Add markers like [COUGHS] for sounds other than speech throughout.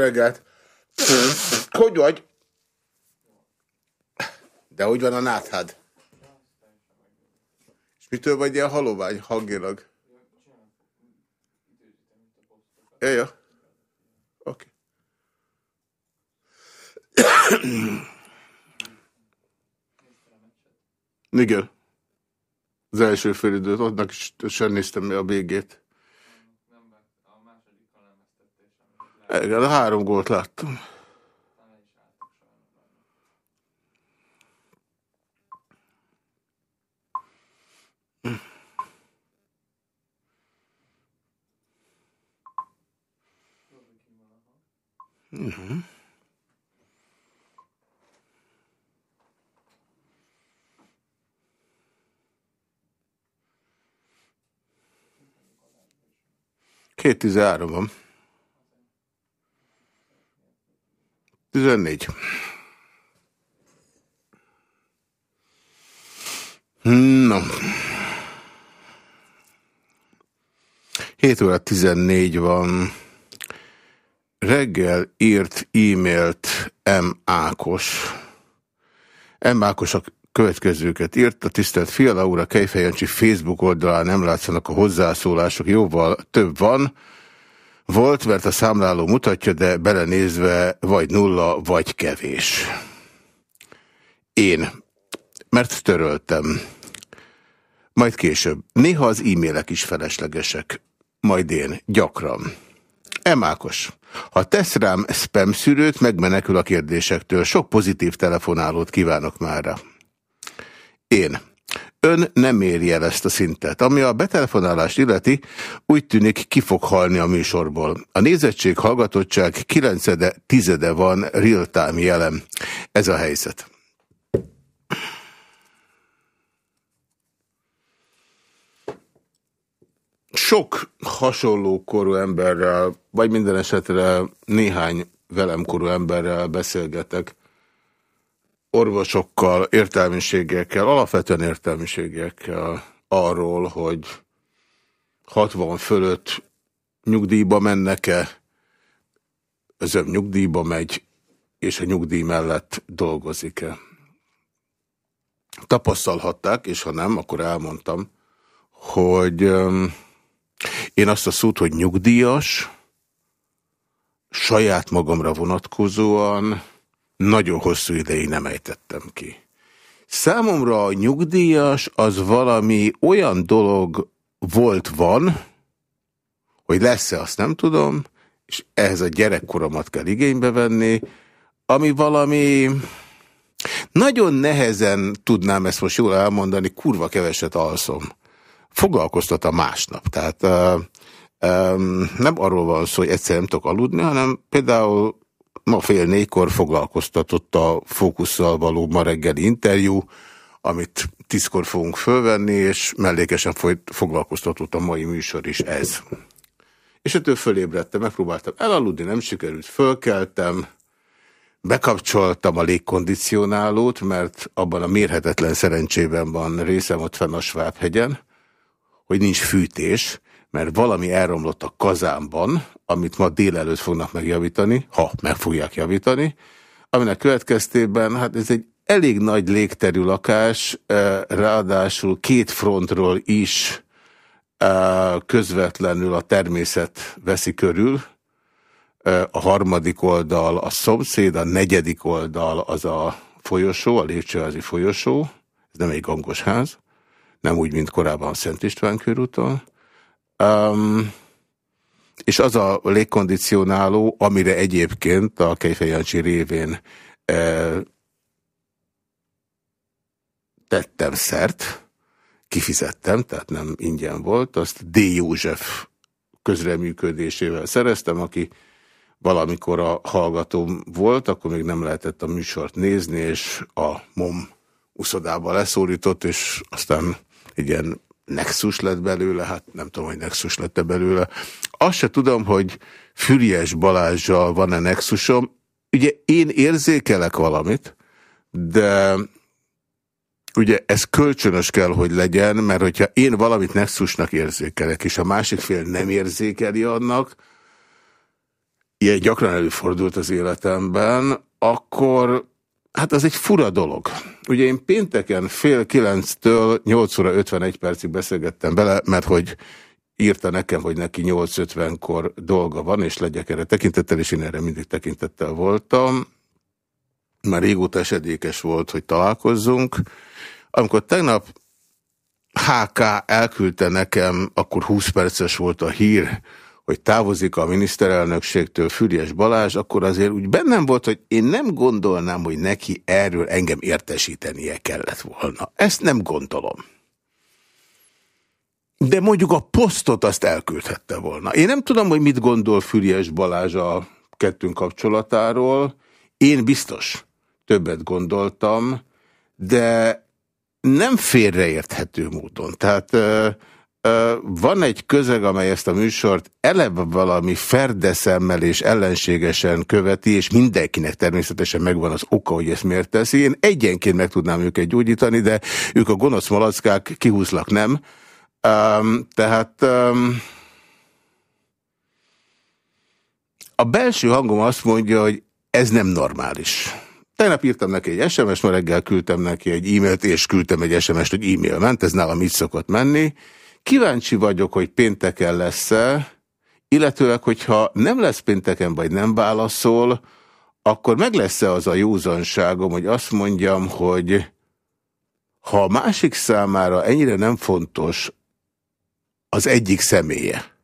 reggelt! Hogy vagy? De hogy van a náthád? És mitől vagy ilyen halovány hangilag? Ja, ja. Oké. Okay. Igen. Az első félidőt, annak is sem néztem a végét. A három gólt láttam. Uh-huh. 213 van. 14. No. 7 óra 14 van. Reggel írt e-mailt M. Ákos. M. Ákos a következőket írt. A tisztelt Fiala úr a Kejfejancsi Facebook oldalán nem látszanak a hozzászólások, jóval több van. Volt, mert a számláló mutatja, de belenézve vagy nulla, vagy kevés. Én, mert töröltem. Majd később. Néha az e-mailek is feleslegesek. Majd én, gyakran. Emákos. Ha tesz rám spam szűrőt, megmenekül a kérdésektől. Sok pozitív telefonálót kívánok mára. Én. Ön nem éri el ezt a szintet. Ami a betelefonálást illeti, úgy tűnik ki fog halni a műsorból. A nézettség, hallgatottság 9 tizede van real-time jelen. Ez a helyzet. Sok hasonló korú emberrel, vagy minden esetre néhány velem korú emberrel beszélgetek, orvosokkal, értelmiségekkel, alapvetően értelmiségekkel arról, hogy 60 fölött nyugdíjba mennek-e, özöm nyugdíjba megy, és a nyugdíj mellett dolgozik-e. Tapasztalhatták, és ha nem, akkor elmondtam, hogy én azt a szót, hogy nyugdíjas, saját magamra vonatkozóan nagyon hosszú ideig nem ejtettem ki. Számomra a nyugdíjas az valami olyan dolog volt-van, hogy lesz-e, azt nem tudom, és ehhez a gyerekkoromat kell igénybe venni, ami valami... Nagyon nehezen tudnám ezt most jól elmondani, kurva keveset alszom. Foglalkoztat a másnap. Tehát uh, um, nem arról van szó, hogy egyszer nem tudok aludni, hanem például ma fél négykor foglalkoztatott a fókusszal való ma reggeli interjú, amit tízkor fogunk fölvenni, és mellékesen foglalkoztatott a mai műsor is ez. És ettől fölébredtem, megpróbáltam elaludni, nem sikerült, fölkeltem, bekapcsoltam a légkondicionálót, mert abban a mérhetetlen szerencsében van részem ott fenn a Svábhegyen, hogy nincs fűtés, mert valami elromlott a kazánban, amit ma délelőtt fognak megjavítani, ha meg fogják javítani, aminek következtében, hát ez egy elég nagy légterű lakás, eh, ráadásul két frontról is eh, közvetlenül a természet veszi körül, eh, a harmadik oldal a szomszéd, a negyedik oldal az a folyosó, a lépcsőházi folyosó, ez nem egy gangos ház, nem úgy, mint korábban a Szent István körúton, Um, és az a légkondicionáló, amire egyébként a Kejfejancsi révén tettem szert, kifizettem, tehát nem ingyen volt, azt D. József közreműködésével szereztem, aki valamikor a hallgatóm volt, akkor még nem lehetett a műsort nézni, és a MOM uszodába leszólított, és aztán egy ilyen Nexus lett belőle, hát nem tudom, hogy Nexus lett -e belőle. Azt se tudom, hogy Füriás Balázsjal van-e Nexusom. Ugye én érzékelek valamit, de ugye ez kölcsönös kell, hogy legyen, mert hogyha én valamit Nexusnak érzékelek, és a másik fél nem érzékeli annak, ilyen gyakran előfordult az életemben, akkor hát az egy fura dolog. Ugye én pénteken fél kilenctől 8 óra 51 percig beszélgettem bele, mert hogy írta nekem, hogy neki 8.50-kor dolga van, és legyek erre tekintettel, és én erre mindig tekintettel voltam. Már régóta esedékes volt, hogy találkozzunk. Amikor tegnap HK elküldte nekem, akkor 20 perces volt a hír, hogy távozik a miniszterelnökségtől Füriás Balázs, akkor azért úgy bennem volt, hogy én nem gondolnám, hogy neki erről engem értesítenie kellett volna. Ezt nem gondolom. De mondjuk a posztot azt elküldhette volna. Én nem tudom, hogy mit gondol Füriás Balázs a kettőnk kapcsolatáról. Én biztos többet gondoltam, de nem félreérthető módon. Tehát van egy közeg, amely ezt a műsort eleve valami ferdeszemmel és ellenségesen követi, és mindenkinek természetesen megvan az oka, hogy ezt miért teszi. Én egyenként meg tudnám őket gyógyítani, de ők a gonosz malackák kihúzlak nem. Um, tehát um, a belső hangom azt mondja, hogy ez nem normális. Tegnap írtam neki egy SMS, ma reggel küldtem neki egy e-mailt, és küldtem egy SMS-t, hogy e-mail ment, ez nálam így szokott menni. Kíváncsi vagyok, hogy pénteken lesz-e, illetőleg, hogyha nem lesz pénteken, vagy nem válaszol, akkor meg lesz-e az a józanságom, hogy azt mondjam, hogy ha a másik számára ennyire nem fontos az egyik személye,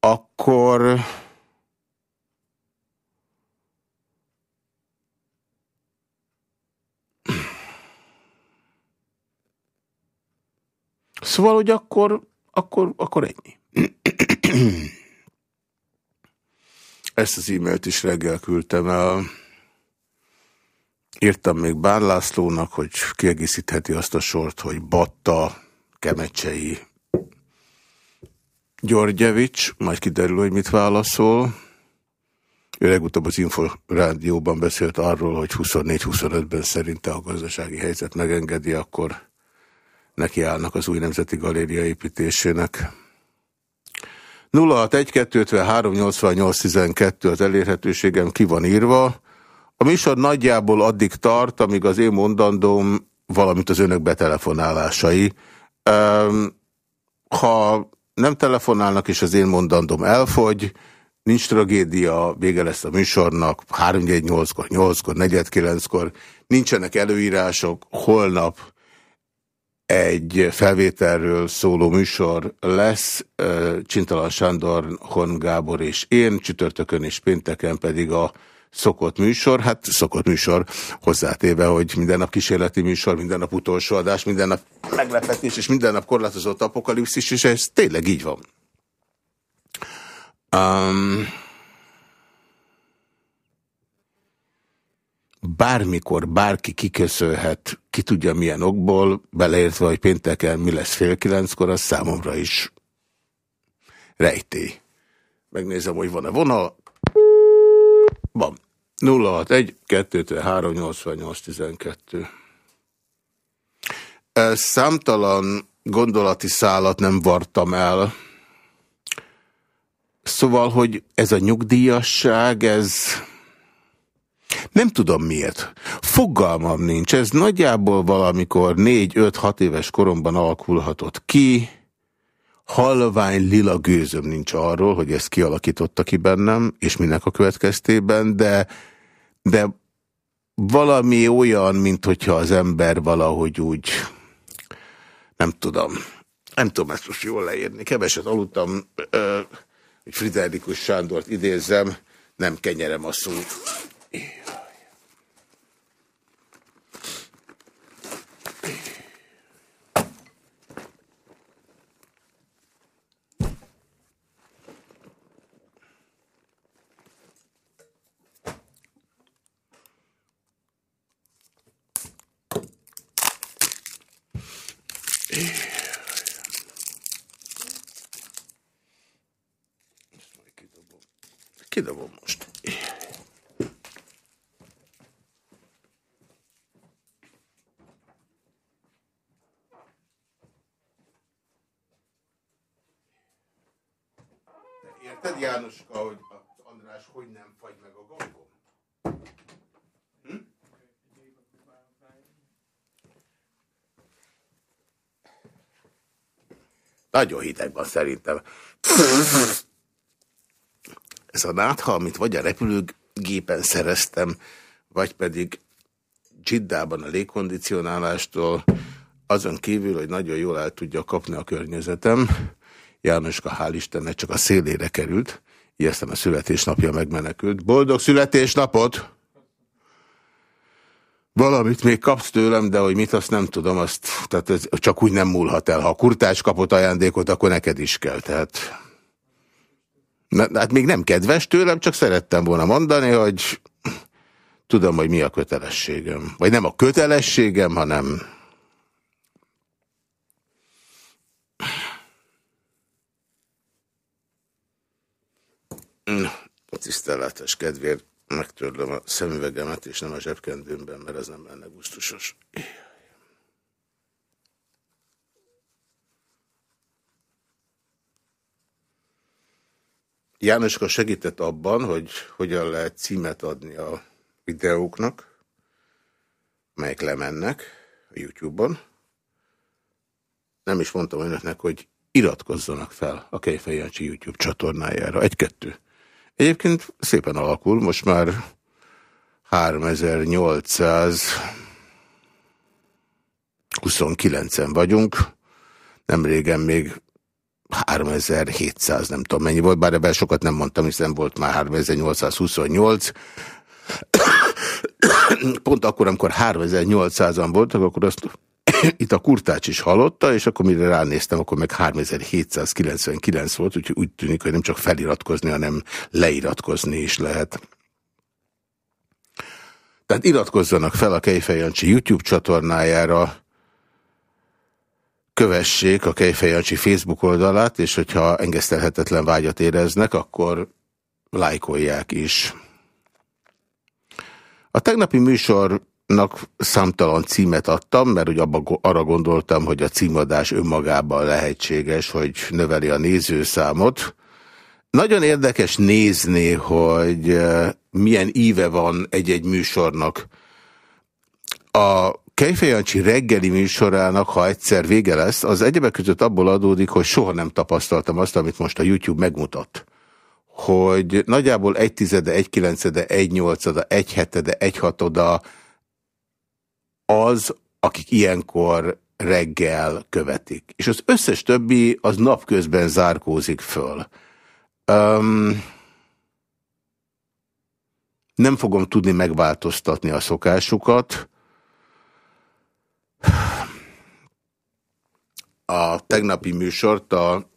akkor Szóval, hogy akkor, akkor, akkor ennyi. Ezt az e-mailt is reggel küldtem el. Írtam még Bán Lászlónak, hogy kiegészítheti azt a sort, hogy Batta, Kemecsei, Györgyevics, majd kiderül, hogy mit válaszol. Ő legutóbb az Info rádióban beszélt arról, hogy 24-25-ben szerinte a gazdasági helyzet megengedi, akkor nekiállnak az új Nemzeti Galéria építésének. 061-253-88-12 az elérhetőségem ki van írva. A műsor nagyjából addig tart, amíg az én mondandóm, valamint az önök betelefonálásai. Ha nem telefonálnak, és az én mondandóm elfogy, nincs tragédia, vége lesz a műsornak, 3-8-kor, 8-kor, 4-9-kor, nincsenek előírások, holnap egy felvételről szóló műsor lesz, Csintalan Sándor, Horn Gábor és én, csütörtökön és pénteken pedig a szokott műsor, hát szokott műsor, hozzátéve, hogy minden nap kísérleti műsor, minden nap utolsó adás, minden nap meglepetés, és minden nap korlátozott apokalipszis, és ez tényleg így van. Um, bármikor bárki kiköszönhet, ki tudja milyen okból, beleértve, hogy pénteken mi lesz fél kilenckor, az számomra is rejtély. Megnézem, hogy van-e vonal. Van. 061 2 3 88 12. Számtalan gondolati szálat nem vartam el. Szóval, hogy ez a nyugdíjasság, ez nem tudom miért. Fogalmam nincs. Ez nagyjából valamikor 4-5-6 éves koromban alakulhatott ki. Halvány lila gőzöm nincs arról, hogy ezt kialakította ki bennem, és minek a következtében, de, de valami olyan, mint hogyha az ember valahogy úgy, nem tudom, nem tudom ezt most jól leírni. Keveset aludtam, hogy Friderikus Sándort idézzem, nem kenyerem a szót. Aqui dá bom monstro. Nagyon hideg van szerintem. Ez a nátha, amit vagy a repülőgépen szereztem, vagy pedig Csiddában a légkondicionálástól, azon kívül, hogy nagyon jól el tudja kapni a környezetem, Jánoska hál' Istennek csak a szélére került, ijesztem a születésnapja megmenekült. Boldog születésnapot! Valamit még kapsz tőlem, de hogy mit, azt nem tudom, azt, tehát ez csak úgy nem múlhat el. Ha a kurtás kapott ajándékot, akkor neked is kell, tehát... Na, hát még nem kedves tőlem, csak szerettem volna mondani, hogy tudom, hogy mi a kötelességem. Vagy nem a kötelességem, hanem A tiszteletes kedvéért megtörlöm a szemüvegemet, és nem a zsebkendőmben, mert ez nem lenne gusztusos. Jánoska segített abban, hogy hogyan lehet címet adni a videóknak, melyek lemennek a YouTube-on. Nem is mondtam önöknek, hogy iratkozzanak fel a Kejfej YouTube csatornájára. Egy-kettő. Egyébként szépen alakul, most már 3829-en vagyunk, nem régen még 3700, nem tudom mennyi volt, bár ebben sokat nem mondtam, hiszen volt már 3828. [COUGHS] Pont akkor, amikor 3800-an voltak, akkor azt [COUGHS] itt a kurtács is hallotta, és akkor mire ránéztem, akkor meg 3799 volt, úgyhogy úgy tűnik, hogy nem csak feliratkozni, hanem leiratkozni is lehet. Tehát iratkozzanak fel a Kejfej Jancsi YouTube csatornájára, kövessék a Kejfej Jancsi Facebook oldalát, és hogyha engesztelhetetlen vágyat éreznek, akkor lájkolják is. A tegnapi műsor nak számtalan címet adtam, mert hogy abba, arra gondoltam, hogy a címadás önmagában lehetséges, hogy növeli a nézőszámot. Nagyon érdekes nézni, hogy eh, milyen íve van egy-egy műsornak. A Kejfejancsi reggeli műsorának, ha egyszer vége lesz, az egyebek között abból adódik, hogy soha nem tapasztaltam azt, amit most a YouTube megmutat hogy nagyjából egy tizede, egy kilencede, egy nyolcada, egy hetede, egy hatoda, az, akik ilyenkor reggel követik. És az összes többi az napközben zárkózik föl. Um, nem fogom tudni megváltoztatni a szokásukat. A tegnapi műsort a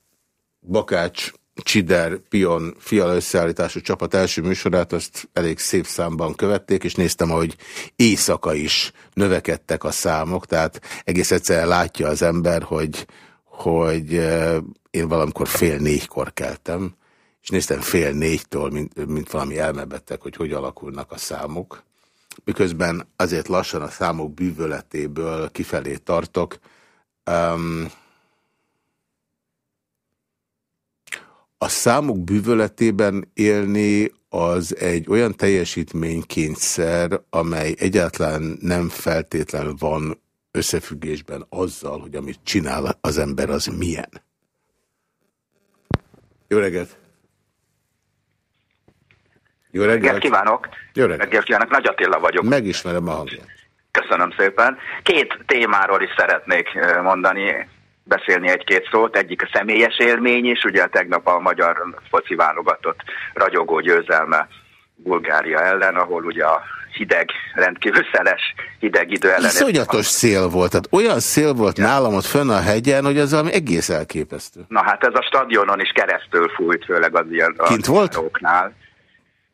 Bakács Csider Pion fiala összeállítású csapat első műsorát, azt elég szép számban követték, és néztem, hogy éjszaka is növekedtek a számok, tehát egész egyszerűen látja az ember, hogy, hogy én valamikor fél négykor keltem, és néztem fél négytől, mint, mint valami elmebettek, hogy hogy alakulnak a számok. Miközben azért lassan a számok bűvöletéből kifelé tartok. Um, a számok bűvöletében élni az egy olyan teljesítménykényszer, amely egyáltalán nem feltétlenül van összefüggésben azzal, hogy amit csinál az ember, az milyen. Jó reggelt! Jó reggelt! reggelt kívánok! Jó reggelt! reggelt kívánok! Nagy Attila vagyok. Megismerem a hangját. Köszönöm szépen. Két témáról is szeretnék eh, mondani beszélni egy-két szót. Egyik a személyes élmény is, ugye tegnap a magyar foci válogatott ragyogó győzelme Bulgária ellen, ahol ugye a hideg, rendkívül szeles hideg idő ellen. Szonyatos szél volt, tehát olyan szél volt ja. nálam ott fönn a hegyen, hogy az ami egész elképesztő. Na hát ez a stadionon is keresztül fújt, főleg az ilyen Kint volt? Róknál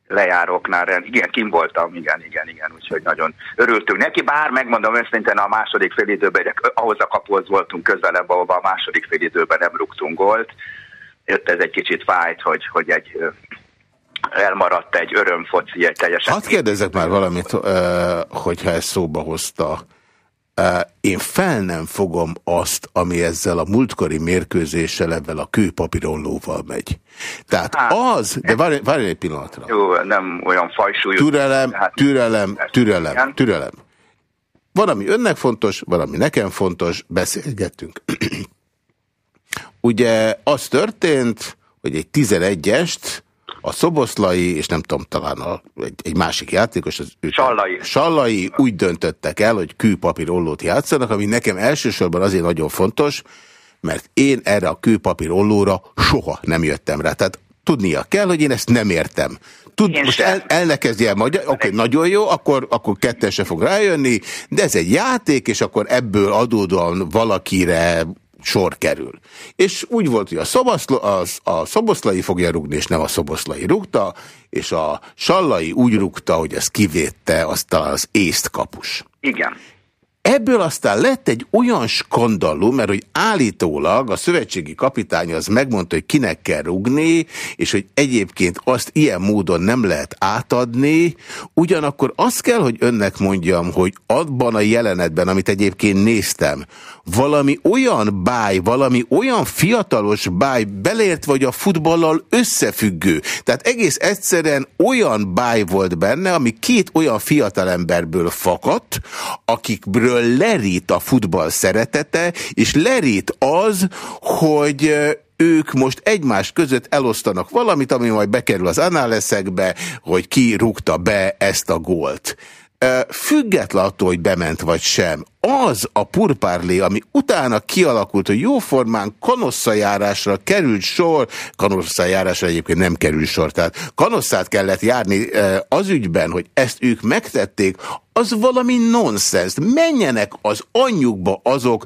lejáróknál, igen, kim voltam, igen, igen, igen, úgyhogy nagyon örültünk neki, bár megmondom őszintén a második félidőben, ahhoz a kapuhoz voltunk közelebb, ahol a második félidőben nem rúgtunk gólt, jött ez egy kicsit fájt, hogy, hogy egy elmaradt egy örömfoci, egy teljesen... Hadd kérdezzek már valamit, hogyha ezt szóba hozta. Én fel nem fogom azt, ami ezzel a múltkori mérkőzéssel, ebben a kőpapírollóval megy. Tehát hát, az, de várj, várj egy pillanatra. Jó, nem olyan fajsúlyú. Türelem, hát, türelem, türelem, türelem. Van, ami önnek fontos, van, ami nekem fontos, beszélgettünk. [CLEARS THROAT] Ugye az történt, hogy egy 11-est a Szoboszlai, és nem tudom, talán a, egy, egy másik játékos, az Sallai. Sallai úgy döntöttek el, hogy kőpapír ollót játszanak, ami nekem elsősorban azért nagyon fontos, mert én erre a kőpapír ollóra soha nem jöttem rá. Tehát tudnia kell, hogy én ezt nem értem. Tud, most el, el ne kezdje el magyar, oké, okay, nagyon jó, akkor, akkor kettesre se fog rájönni, de ez egy játék, és akkor ebből adódóan valakire sor kerül. És úgy volt, hogy a, szoboszla, az, a szoboszlai fogja rúgni, és nem a szoboszlai rúgta, és a sallai úgy rúgta, hogy ez kivédte azt az észt kapus. Igen. Ebből aztán lett egy olyan skandalum, mert hogy állítólag a szövetségi kapitány az megmondta, hogy kinek kell rugni, és hogy egyébként azt ilyen módon nem lehet átadni, ugyanakkor azt kell, hogy önnek mondjam, hogy abban a jelenetben, amit egyébként néztem, valami olyan báj, valami olyan fiatalos báj, belért vagy a futballal összefüggő. Tehát egész egyszerűen olyan báj volt benne, ami két olyan fiatalemberből fakadt, akikből lerít a futball szeretete, és lerít az, hogy ők most egymás között elosztanak valamit, ami majd bekerül az análeszekbe, hogy ki rúgta be ezt a gólt független attól, hogy bement vagy sem, az a purpárlé, ami utána kialakult, hogy jóformán kanosszajárásra került sor, kanosszajárásra egyébként nem került sor, tehát kanosszát kellett járni az ügyben, hogy ezt ők megtették, az valami nonsens. Menjenek az anyjukba azok,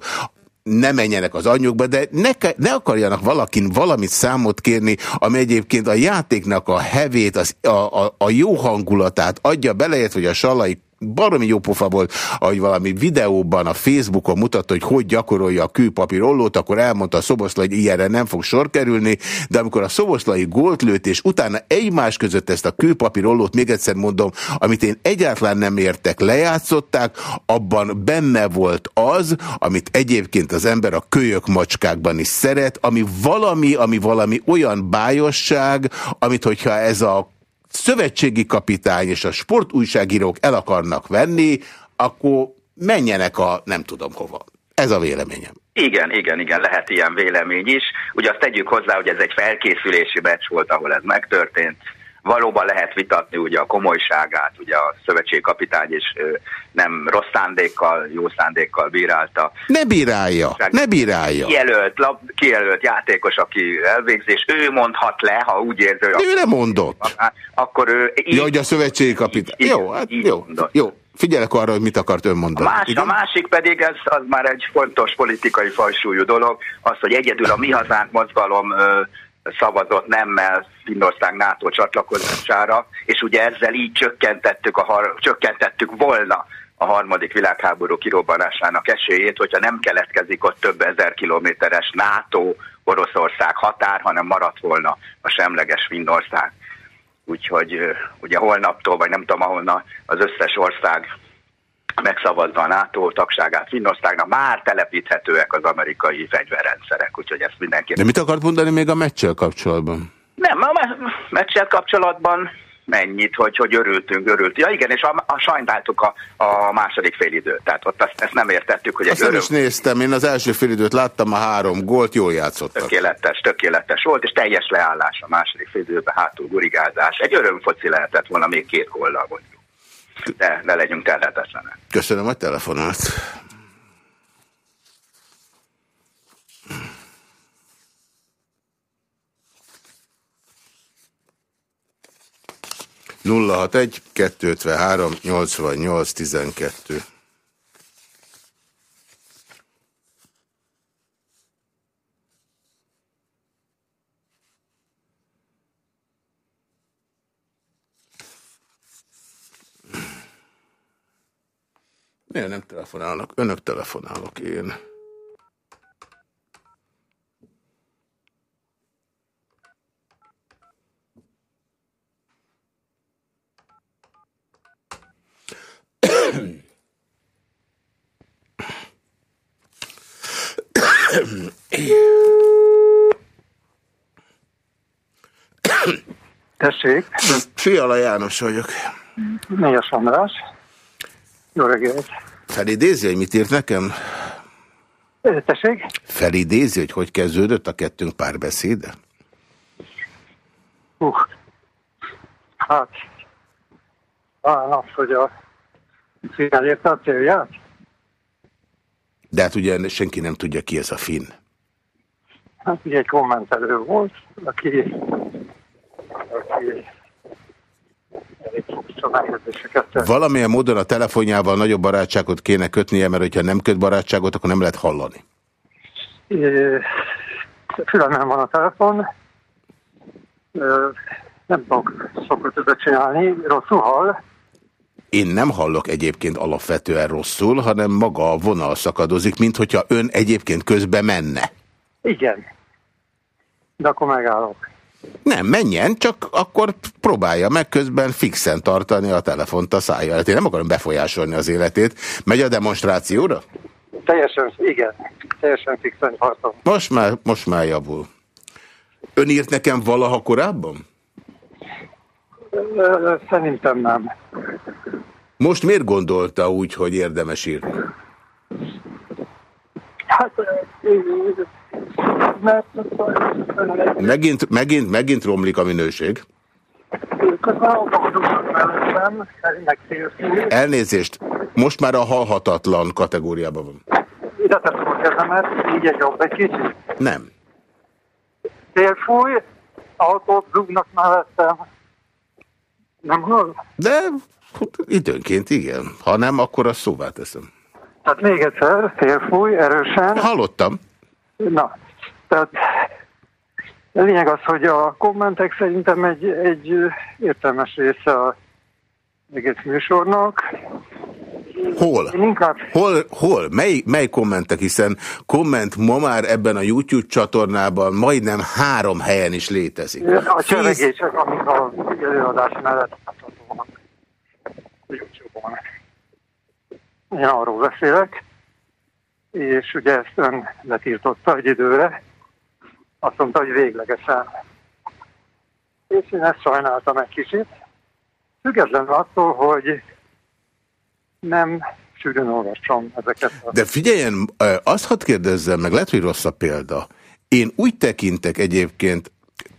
ne menjenek az anyjukba, de ne, ne akarjanak valakin valamit számot kérni, ami egyébként a játéknak a hevét, az, a, a, a jó hangulatát adja beleért, hogy a salai baromi jó pofa volt, ahogy valami videóban a Facebookon mutatta, hogy hogy gyakorolja a kőpapír ollót, akkor elmondta a Szoboszlai, hogy ilyenre nem fog sor kerülni, de amikor a Szoboszlai gólt lőtt, és utána egymás között ezt a kőpapír ollót, még egyszer mondom, amit én egyáltalán nem értek, lejátszották, abban benne volt az, amit egyébként az ember a kölyök macskákban is szeret, ami valami, ami valami olyan bájosság, amit hogyha ez a szövetségi kapitány és a sportújságírók el akarnak venni, akkor menjenek a nem tudom hova. Ez a véleményem. Igen, igen, igen, lehet ilyen vélemény is. Ugye azt tegyük hozzá, hogy ez egy felkészülési meccs volt, ahol ez megtörtént valóban lehet vitatni ugye a komolyságát, ugye a szövetségi kapitány is nem rossz szándékkal, jó szándékkal bírálta. Ne bírálja, ne bírálja. Kijelölt, lab, kijelölt játékos, aki elvégzés, ő mondhat le, ha úgy érzi, hogy... Ő nem mondott. Akkor ő... Így, ja, hogy a szövetségi kapitány. Így, jó, hát így jó, mondott. jó. Figyelek arra, hogy mit akart ön mondani. A, más, a másik pedig, ez az már egy fontos politikai fajsúlyú dolog, az, hogy egyedül a Mi Hazánk mozgalom szavazott nemmel Finnország NATO csatlakozására, és ugye ezzel így csökkentettük, a har csökkentettük volna a harmadik világháború kirobbanásának esélyét, hogyha nem keletkezik ott több ezer kilométeres NATO Oroszország határ, hanem maradt volna a semleges Finnország. Úgyhogy ugye holnaptól, vagy nem tudom, ahol az összes ország megszavazza a NATO tagságát Finnországnak, már telepíthetőek az amerikai fegyverrendszerek, úgyhogy ezt mindenki. De mit akart mondani még a meccsel kapcsolatban? Nem, a meccsel kapcsolatban mennyit, hogy, hogy örültünk, örült. Ja igen, és a, a sajnáltuk a, a második félidőt, tehát ott azt, ezt nem értettük, hogy azt egy öröm... is néztem, én az első félidőt láttam, a három gólt jól játszottak. Tökéletes, tökéletes volt, és teljes leállás a második félidőben, hátul gurigázás. Egy örömfoci lehetett volna még két góllal mondjuk de ne legyünk terhetetlenek. Köszönöm a telefonát. Nulla hat egy, kettő három, nyolcvan nyolc, tizenkettő. Miért nem telefonálnak? Önök telefonálok én. Tessék. Fiala János vagyok. Négyes András. Jó reggelt. Felidézi, hogy mit írt nekem? Tessék? Felidézi, hogy hogy kezdődött a kettőnk párbeszéde? Uh, hát, talán az, hogy a finn elérte a célját. De hát ugye senki nem tudja, ki ez a finn. Hát ugye egy kommentelő volt, aki, aki Valamilyen módon a telefonjával nagyobb barátságot kéne kötnie, mert hogyha nem köt barátságot, akkor nem lehet hallani. Fülemben van a telefon. Nem tudok szokott többet csinálni, rosszul hall. Én nem hallok egyébként alapvetően rosszul, hanem maga a vonal szakadozik, mint hogyha ön egyébként közbe menne. Igen. De akkor megállok. Nem, menjen, csak akkor próbálja meg közben fixen tartani a telefont a szája előtt. Én nem akarom befolyásolni az életét. Megy a demonstrációra? Teljesen, igen. Teljesen fixen tartom. Most már, most már javul. Ön írt nekem valaha korábban? Szerintem nem. Most miért gondolta úgy, hogy érdemes írni? Hát, mert... Megint, megint, megint romlik a minőség. Elnézést, most már a halhatatlan kategóriában van. Ide teszem a kezemet, így egy jobb egy kicsit. Nem. Térfúj, autót zúgnak mellettem. Nem hall? De időnként igen. Ha nem, akkor azt szóvá teszem. Tehát még egyszer, félfúj, erősen. Hallottam. Na, tehát a lényeg az, hogy a kommentek szerintem egy, egy értelmes része a egész műsornak. Hol? Inkább... Hol? Hol? Mely, mely kommentek? Hiszen komment ma már ebben a YouTube csatornában majdnem három helyen is létezik. A csevegések, amik a előadás mellett láthatóak. YouTube-on. Én arról beszélek, és ugye ezt ön letiltotta egy időre, azt mondta, hogy véglegesen. És én ezt sajnáltam egy kicsit, függetlenül attól, hogy nem sűrűn olvasom ezeket. A... De figyeljen, azt hadd kérdezzem meg, lehet, hogy rossz a példa. Én úgy tekintek egyébként,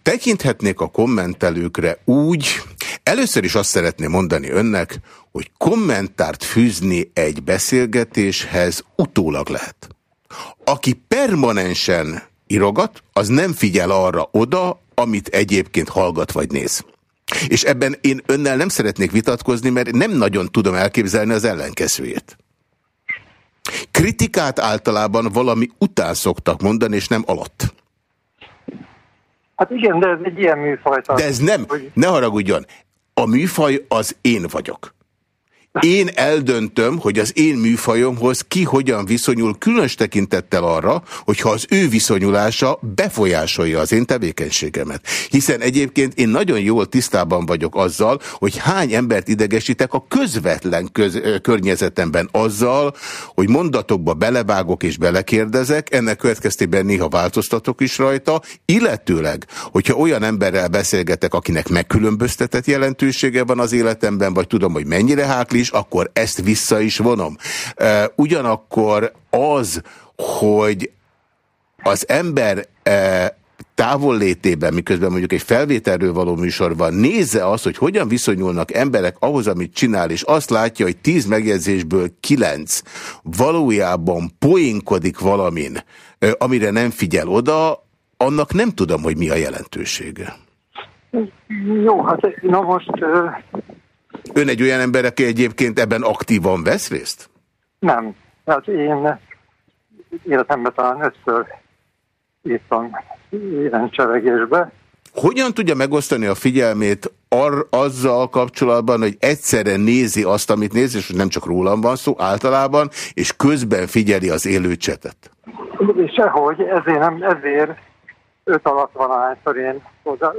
tekinthetnék a kommentelőkre úgy, először is azt szeretném mondani önnek, hogy kommentárt fűzni egy beszélgetéshez utólag lehet. Aki permanensen irogat, az nem figyel arra oda, amit egyébként hallgat vagy néz. És ebben én önnel nem szeretnék vitatkozni, mert nem nagyon tudom elképzelni az ellenkezőjét. Kritikát általában valami után szoktak mondani, és nem alatt. Hát igen, de ez egy ilyen műfajta. De ez nem, hogy... ne haragudjon, a műfaj az én vagyok. Én eldöntöm, hogy az én műfajomhoz ki hogyan viszonyul, különös tekintettel arra, hogyha az ő viszonyulása befolyásolja az én tevékenységemet. Hiszen egyébként én nagyon jól tisztában vagyok azzal, hogy hány embert idegesítek a közvetlen köz, környezetemben azzal, hogy mondatokba belevágok és belekérdezek, ennek következtében néha változtatok is rajta, illetőleg, hogyha olyan emberrel beszélgetek, akinek megkülönböztetett jelentősége van az életemben, vagy tudom, hogy mennyire hákli, is, akkor ezt vissza is vonom. Ugyanakkor az, hogy az ember távollétében, miközben mondjuk egy felvételről való műsorban nézze azt, hogy hogyan viszonyulnak emberek ahhoz, amit csinál, és azt látja, hogy tíz megjegyzésből kilenc valójában poénkodik valamin, amire nem figyel oda, annak nem tudom, hogy mi a jelentősége. Jó, hát na most Ön egy olyan ember, aki egyébként ebben aktívan vesz részt? Nem. Hát én életemben talán ötször írtam ilyen csevegésbe. Hogyan tudja megosztani a figyelmét ar azzal kapcsolatban, hogy egyszerre nézi azt, amit néz, és nem csak rólam van szó általában, és közben figyeli az élő csetet? Sehogy, ezért, nem, ezért öt alatt van, ahányszor én hozzá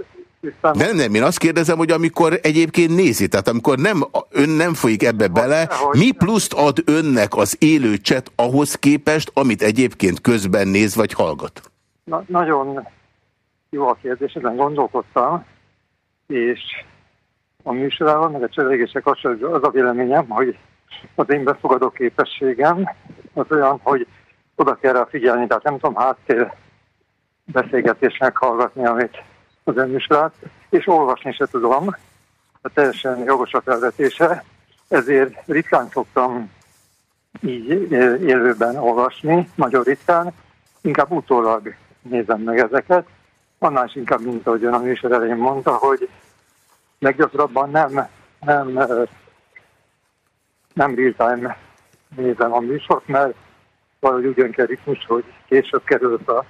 nem, nem, én azt kérdezem, hogy amikor egyébként nézi, tehát amikor nem, ön nem folyik ebbe bele, mi pluszt ad önnek az élő cset ahhoz képest, amit egyébként közben néz vagy hallgat? Na, nagyon jó a kérdés, ezen gondolkodtam, és a műsorában, meg a csörégések az a véleményem, hogy az én befogadó képességem az olyan, hogy oda kell rá figyelni, tehát nem tudom háttér beszélgetésnek hallgatni, amit az önműsorát, és olvasni se tudom, a teljesen jogos a felvetése, ezért ritkán szoktam így élőben olvasni, nagyon ritkán, inkább utólag nézem meg ezeket, annál is inkább, mint ahogy ön a műsor elején mondta, hogy leggyakrabban nem, nem, nem real-time nézem a műsort, mert valahogy úgy jön ritmus, hogy később került a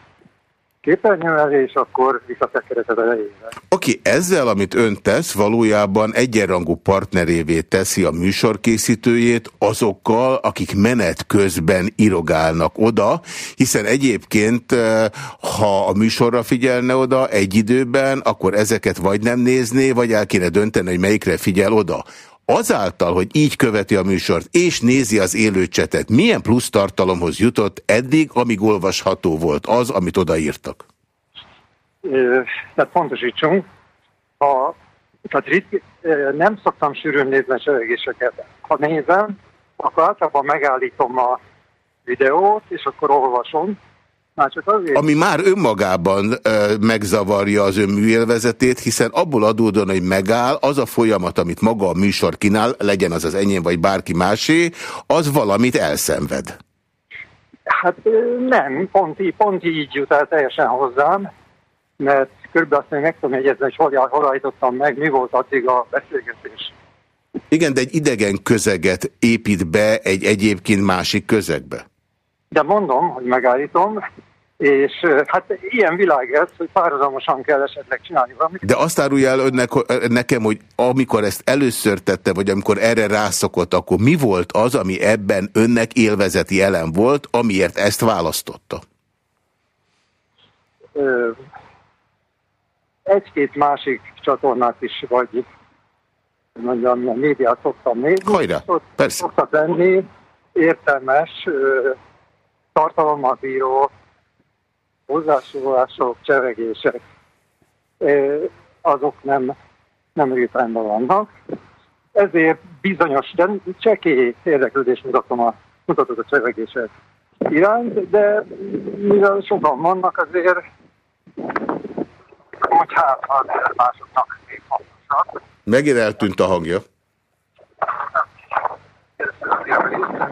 képernyő elé, és akkor visszatekereted elejére. Oké, okay, ezzel, amit ön tesz, valójában egyenrangú partnerévé teszi a műsorkészítőjét azokkal, akik menet közben irogálnak oda, hiszen egyébként, eh, ha a műsorra figyelne oda egy időben, akkor ezeket vagy nem nézné, vagy el kéne dönteni, hogy melyikre figyel oda azáltal, hogy így követi a műsort, és nézi az élőcsetet, milyen plusz tartalomhoz jutott eddig, amíg olvasható volt az, amit odaírtak? Tehát pontosítsunk, ha, tehát rit, nem szoktam sűrűn nézni a csevegéseket. Ha nézem, akkor általában megállítom a videót, és akkor olvasom, már csak azért... Ami már önmagában ö, megzavarja az ön műélvezetét, hiszen abból adódóan, hogy megáll, az a folyamat, amit maga a műsor kínál, legyen az az enyém vagy bárki másé, az valamit elszenved. Hát nem, pont, így, pont így jut el teljesen hozzám, mert körülbelül azt meg tudom egyezni, hogy hol, hol állítottam meg, mi volt addig a beszélgetés. Igen, de egy idegen közeget épít be egy egyébként másik közegbe. De mondom, hogy megállítom, és hát ilyen világ ez, hogy párhuzamosan kell esetleg csinálni valamit. De azt árulja el önnek, nekem, hogy amikor ezt először tette, vagy amikor erre rászokott, akkor mi volt az, ami ebben önnek élvezeti elem volt, amiért ezt választotta? Egy-két másik csatornát is, vagy mondjam, a médiát szoktam nézni. Hajrá, persze. Szoktak lenni értelmes, tartalommal bíró hozzászólások, csevegések, azok nem, nem rétrendben vannak. Ezért bizonyos, de csekély érdeklődést mutatom a, mutatok a csevegések iránt, de mivel sokan vannak, azért hogy hát, azért másoknak még fontosak. Megint eltűnt a hangja.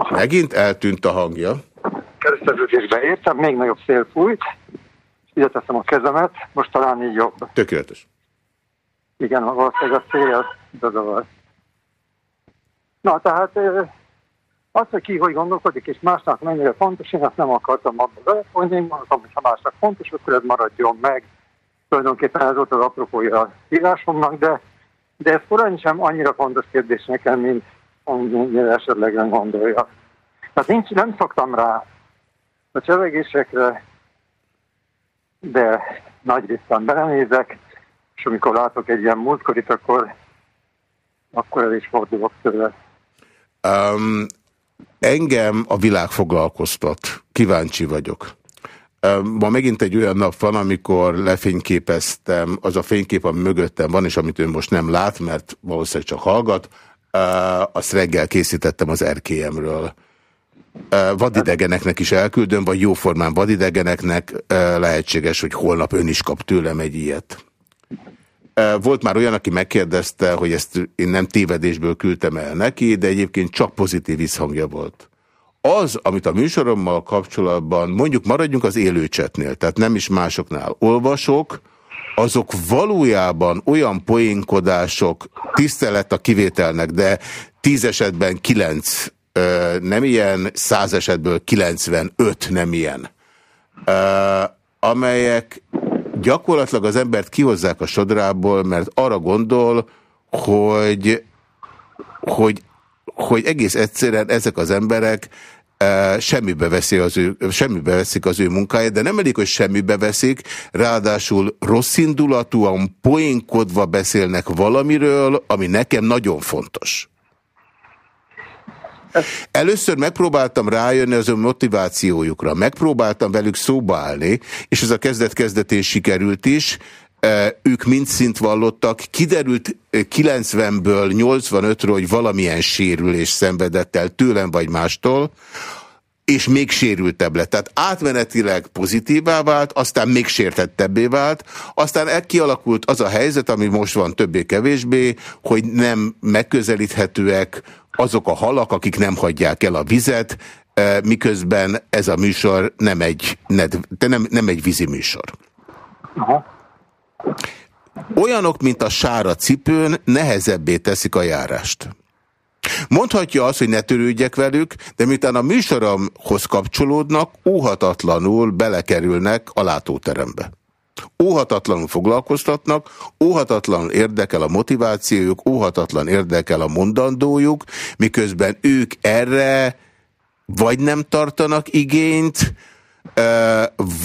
Megint eltűnt a hangja kereszteződésbe értem, még nagyobb szél fújt, ide teszem a kezemet, most talán így jobb. Tökéletes. Igen, valószínűleg a szél bezavar. Na, tehát az, hogy ki hogy gondolkodik, és másnak mennyire fontos, én azt nem akartam abba belefolyni, én mondtam, hogy ha másnak fontos, akkor ez maradjon meg. Tulajdonképpen ez volt az apropója a írásomnak, de, de ez korán sem annyira fontos kérdés nekem, mint amennyire esetleg nem gondolja. Tehát nincs, nem szoktam rá a csevegésekre, de nagy részben belenézek, és amikor látok egy ilyen múltkorit, akkor, akkor el is fordulok tőle. Um, engem a világ foglalkoztat. Kíváncsi vagyok. Ma megint egy olyan nap van, amikor lefényképeztem, az a fénykép, ami mögöttem van, és amit ön most nem lát, mert valószínűleg csak hallgat, azt reggel készítettem az erkélyemről vadidegeneknek is elküldöm, vagy jóformán vadidegeneknek lehetséges, hogy holnap ön is kap tőlem egy ilyet. Volt már olyan, aki megkérdezte, hogy ezt én nem tévedésből küldtem el neki, de egyébként csak pozitív visszhangja volt. Az, amit a műsorommal kapcsolatban, mondjuk maradjunk az élőcsetnél, tehát nem is másoknál olvasok, azok valójában olyan poénkodások, tisztelet a kivételnek, de tíz esetben kilenc nem ilyen, száz esetből 95 nem ilyen, amelyek gyakorlatilag az embert kihozzák a sodrából, mert arra gondol, hogy, hogy, hogy egész egyszerűen ezek az emberek semmibe, veszi az ő, semmibe veszik az ő munkáját, de nem elég, hogy semmibe veszik, ráadásul rossz indulatúan, poénkodva beszélnek valamiről, ami nekem nagyon fontos. Először megpróbáltam rájönni az ön motivációjukra, megpróbáltam velük szóba állni, és ez a kezdet-kezdetén sikerült is, ők mind szint vallottak. Kiderült 90-ből 85-ről, hogy valamilyen sérülés szenvedett el tőlem vagy mástól, és még sérültebb lett. Tehát átmenetileg pozitívá vált, aztán még sértettebbé vált, aztán kialakult az a helyzet, ami most van többé-kevésbé, hogy nem megközelíthetőek azok a halak, akik nem hagyják el a vizet, miközben ez a műsor nem egy, nem, nem egy vízi műsor. Aha. Olyanok, mint a sára cipőn, nehezebbé teszik a járást. Mondhatja azt, hogy ne törődjek velük, de miután a műsoromhoz kapcsolódnak, óhatatlanul belekerülnek a látóterembe. Óhatatlanul foglalkoztatnak, óhatatlanul érdekel a motivációjuk, óhatatlan érdekel a mondandójuk, miközben ők erre vagy nem tartanak igényt,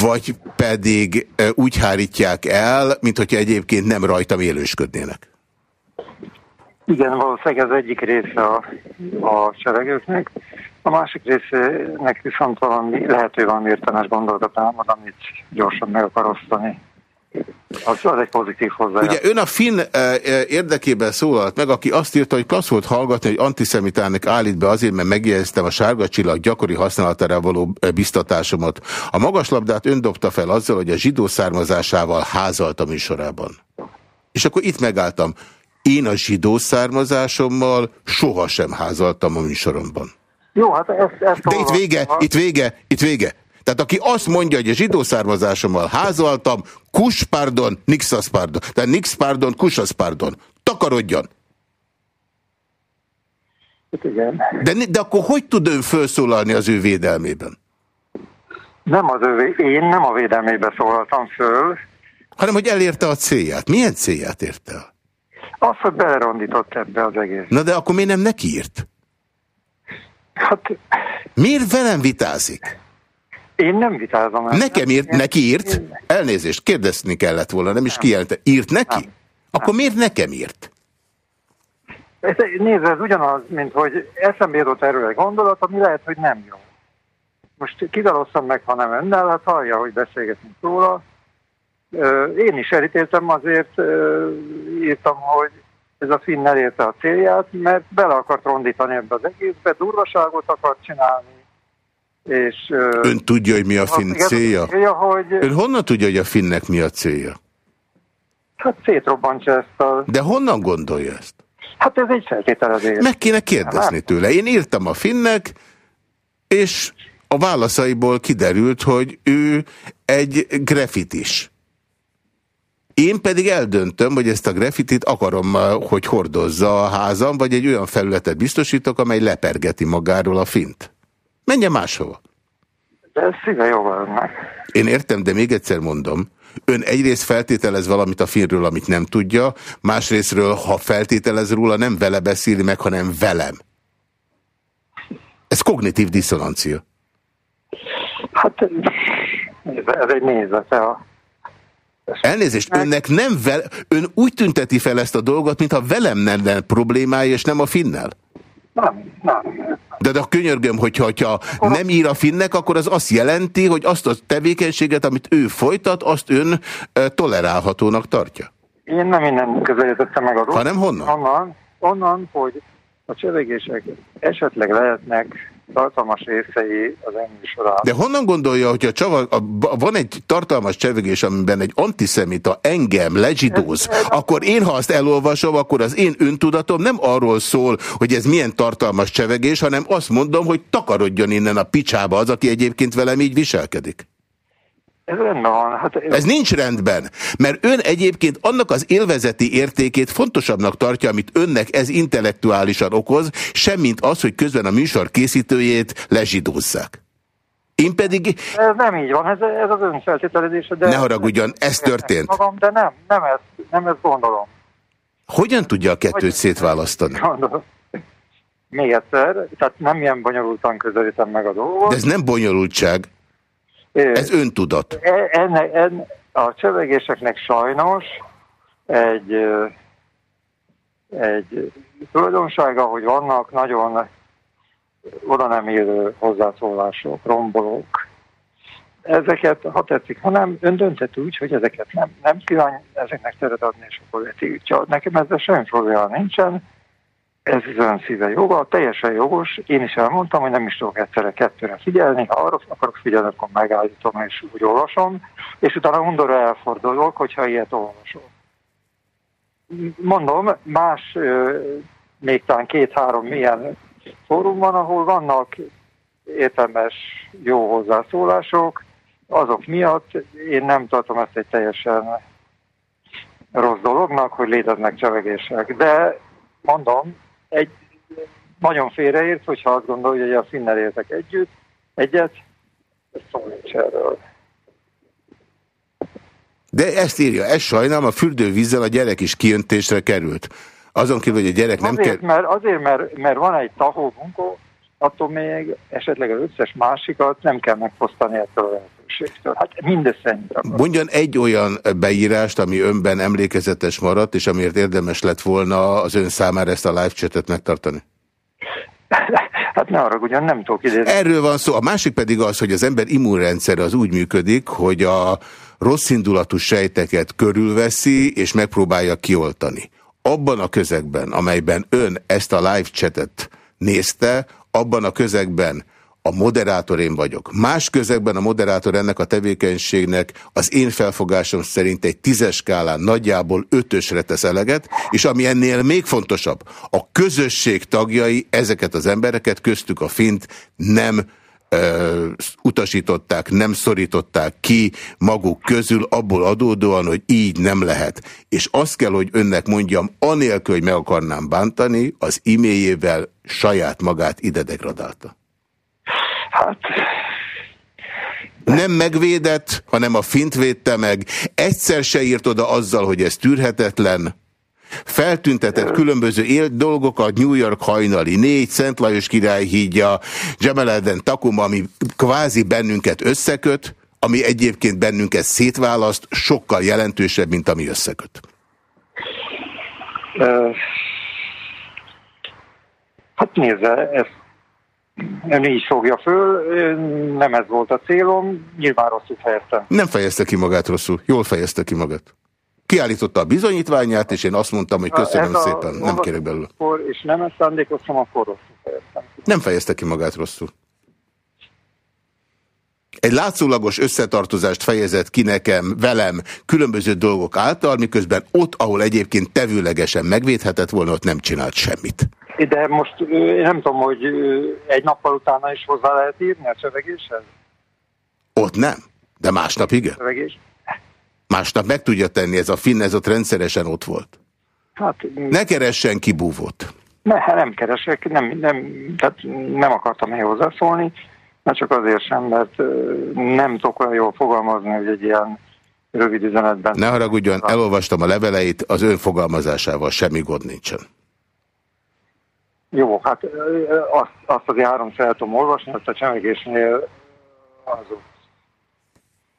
vagy pedig úgy hárítják el, mint hogyha egyébként nem rajtam élősködnének. Igen, valószínűleg ez egyik része a, a seregőknek. A másik részének viszont valami, lehető valami értelmes gondolatot támad, amit gyorsan meg akar osztani. Az, az egy pozitív hozzá. Ugye ön a Finn érdekében szólalt meg, aki azt írta, hogy klassz volt hallgatni, hogy antiszemitának állít be azért, mert megjegyeztem a sárga csillag gyakori használatára való biztatásomat. A magaslabdát ön dobta fel azzal, hogy a zsidó származásával házalt a műsorában. És akkor itt megálltam. Én a zsidó származásommal sohasem házaltam a műsoromban. Jó, hát ezt, ezt De itt vége, itt vége, itt vége. Tehát aki azt mondja, hogy a zsidó származásommal házaltam, kus pardon, nixas pardon. Tehát nix pardon, kusas pardon. Takarodjon! Hát igen. De, de akkor hogy tud ön felszólalni az ő védelmében? Nem az ő, én nem a védelmébe szólaltam föl. Hanem, hogy elérte a célját. Milyen célját érte el? Az, hogy belerondított ebbe az egész. Na de akkor miért nem nekiírt? Hát... Miért velem vitázik? Én nem vitázom. El. Nekem írt, én, neki írt? Én... Elnézést, kérdezni kellett volna, nem is kijelente. Írt neki? Nem. Akkor miért nekem írt? Ez, nézd, ez ugyanaz, mint hogy eszembe jutott erről egy gondolat, ami lehet, hogy nem jó. Most kidalosszam meg, ha nem önnel, hát hallja, hogy beszélgetünk róla. Én is elítéltem, azért írtam, hogy ez a finn elérte a célját, mert bele akart rondítani ebbe az egészbe, durvaságot akart csinálni, és, Ön tudja, hogy mi a finn célja? célja hogy... Ön honnan tudja, hogy a finnek mi a célja? Hát szétrobbantsa ezt a... De honnan gondolja ezt? Hát ez egy feltételezés. Meg kéne kérdezni hát. tőle. Én írtam a finnek, és a válaszaiból kiderült, hogy ő egy grafitis. Én pedig eldöntöm, hogy ezt a grafitit akarom, hogy hordozza a házam, vagy egy olyan felületet biztosítok, amely lepergeti magáról a fint. Menjen máshova. De ez szíve joga önnek. Én értem, de még egyszer mondom, ön egyrészt feltételez valamit a filmről, amit nem tudja, másrésztről, ha feltételez róla, nem vele beszéli meg, hanem velem. Ez kognitív diszonancia. Hát ez egy nézete a Elnézést, önnek nem vel, ön úgy tünteti fel ezt a dolgot, mintha velem nem lenne problémája, és nem a finnel. Nem, nem. De, de könyörgöm, hogyha, hogyha nem ír a finnek, akkor az azt jelenti, hogy azt a tevékenységet, amit ő folytat, azt ön e, tolerálhatónak tartja. Én nem innen közelítettem meg a dolgot. Hanem honnan? Onnan, onnan, hogy a csevegések esetleg lehetnek tartalmas részei az során. De honnan gondolja, hogyha csava, a, van egy tartalmas csevegés, amiben egy antiszemita engem lezsidóz, ez, ez akkor én, ha azt elolvasom, akkor az én öntudatom nem arról szól, hogy ez milyen tartalmas csevegés, hanem azt mondom, hogy takarodjon innen a picsába az, aki egyébként velem így viselkedik. Ez rendben van. Hát ez... ez nincs rendben, mert ön egyébként annak az élvezeti értékét fontosabbnak tartja, amit önnek ez intellektuálisan okoz, semmint az, hogy közben a műsor készítőjét lezsidózzák. Én pedig... Ez nem így van, ez, ez az ön feltételezése, de... Ne haragudjon, ez történt. Magam, de nem, nem ezt, nem ezt gondolom. Hogyan tudja a kettőt szétválasztani? Gondolom. még egyszer, tehát nem ilyen bonyolultan közelítem meg a dolgot. De ez nem bonyolultság, ez öntudat. E, enne, enne, a csevegéseknek sajnos egy, egy tulajdonsága, hogy vannak nagyon oda nem élő hozzászólások, rombolók. Ezeket, ha tetszik, ha nem, ön döntett úgy, hogy ezeket nem, nem kíván ezeknek teret adni, és akkor útja. Nekem ezzel semmi probléma nincsen. Ez ön szíve joga, teljesen jogos. Én is elmondtam, hogy nem is tudok egyszerre kettőre figyelni. Ha arra akarok figyelni, akkor megállítom és úgy olvasom. És utána undorra elfordulok, hogyha ilyet olvasom. Mondom, más, még talán két-három milyen fórum van, ahol vannak értelmes, jó hozzászólások, azok miatt én nem tartom ezt egy teljesen rossz dolognak, hogy léteznek csevegések. De mondom, egy nagyon félreért, hogyha azt gondolja, hogy a finnel értek együtt, egyet, ez szó nincs erről. De ezt írja, ez sajnálom, a fürdővízzel a gyerek is kiöntésre került. Azon kívül, hogy a gyerek nem azért, kell... Mert, azért, mert, mert van egy tahó munkó, attól még esetleg az összes másikat nem kell megfosztani ettől lehetőségtől. Hát mindössze Mondjon egy olyan beírást, ami önben emlékezetes maradt, és amiért érdemes lett volna az ön számára ezt a live chatet megtartani. [LAUGHS] Hát ne arra, ugyan nem tudok idézni. Erről van szó. A másik pedig az, hogy az ember immunrendszere az úgy működik, hogy a rossz indulatú sejteket körülveszi, és megpróbálja kioltani abban a közegben, amelyben ön ezt a live chatet nézte, abban a közegben a moderátor én vagyok. Más közegben a moderátor ennek a tevékenységnek az én felfogásom szerint egy tízes skálán nagyjából ötösre tesz eleget, és ami ennél még fontosabb, a közösség tagjai ezeket az embereket, köztük a fint nem utasították, nem szorították ki maguk közül abból adódóan, hogy így nem lehet. És azt kell, hogy önnek mondjam, anélkül, hogy meg akarnám bántani, az e-mailjével saját magát ide degradálta. Hát... Nem megvédett, hanem a fint védte meg. Egyszer se írt oda azzal, hogy ez tűrhetetlen, Feltüntetett különböző él dolgokat, New York hajnali négy, Szent Lajos király hídja, Jamal Eden Takuma, ami kvázi bennünket összeköt, ami egyébként bennünket szétválaszt, sokkal jelentősebb, mint ami összeköt. Uh, hát nézze, ezt ön így fogja föl, nem ez volt a célom, nyilván rosszul fejeztem. Nem fejezte ki magát rosszul, jól fejezte ki magát. Kiállította a bizonyítványát, és én azt mondtam, hogy köszönöm szépen, nem kérek belőle. És nem ezt szándékoztam, akkor rosszul fejeztem. Nem fejezte ki magát rosszul. Egy látszólagos összetartozást fejezett ki nekem, velem, különböző dolgok által, miközben ott, ahol egyébként tevőlegesen megvédhetett volna, ott nem csinált semmit. De most én nem tudom, hogy egy nappal utána is hozzá lehet írni a csövegéshez? Ott nem, de másnap igen. Csövegés? Másnap meg tudja tenni, ez a finn, ez ott rendszeresen ott volt. Hát, ne keressen kibúvót. Ne, hát nem keresek, nem, nem, tehát nem akartam még hozzászólni, mert csak azért sem, mert nem tudok olyan jól fogalmazni, hogy egy ilyen rövid üzenetben... Ne haragudjon, elolvastam a leveleit, az ön fogalmazásával semmi gond nincsen. Jó, hát azt, azt azért háromszor el tudom olvasni, azt a csemegésnél az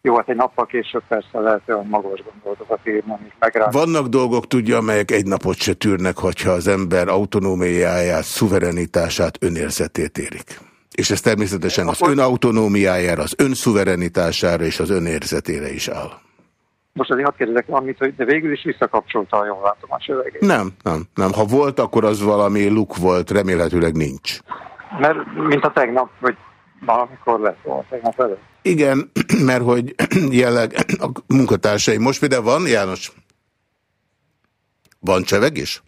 jó, hát egy nappal később persze lehet olyan magas gondolatokat írni, amik megrá... Vannak dolgok, tudja, amelyek egy napot se tűrnek, hogyha az ember autonómiáját, szuverenitását, önérzetét érik. És ez természetesen az ön autonómiájára, az ön szuverenitására és az önérzetére is áll. Most azért hadd kérdezek valamit, hogy de végül is visszakapcsolta, jól látom a sövegét. Nem, nem, nem. Ha volt, akkor az valami luk volt, remélhetőleg nincs. Mert mint a tegnap, vagy valamikor lesz volt, tegnap előtt. Igen, [CLEARS THROAT] mert hogy [CLEARS THROAT] jelleg a munkatársaim. Most például van, János? Van csevegés?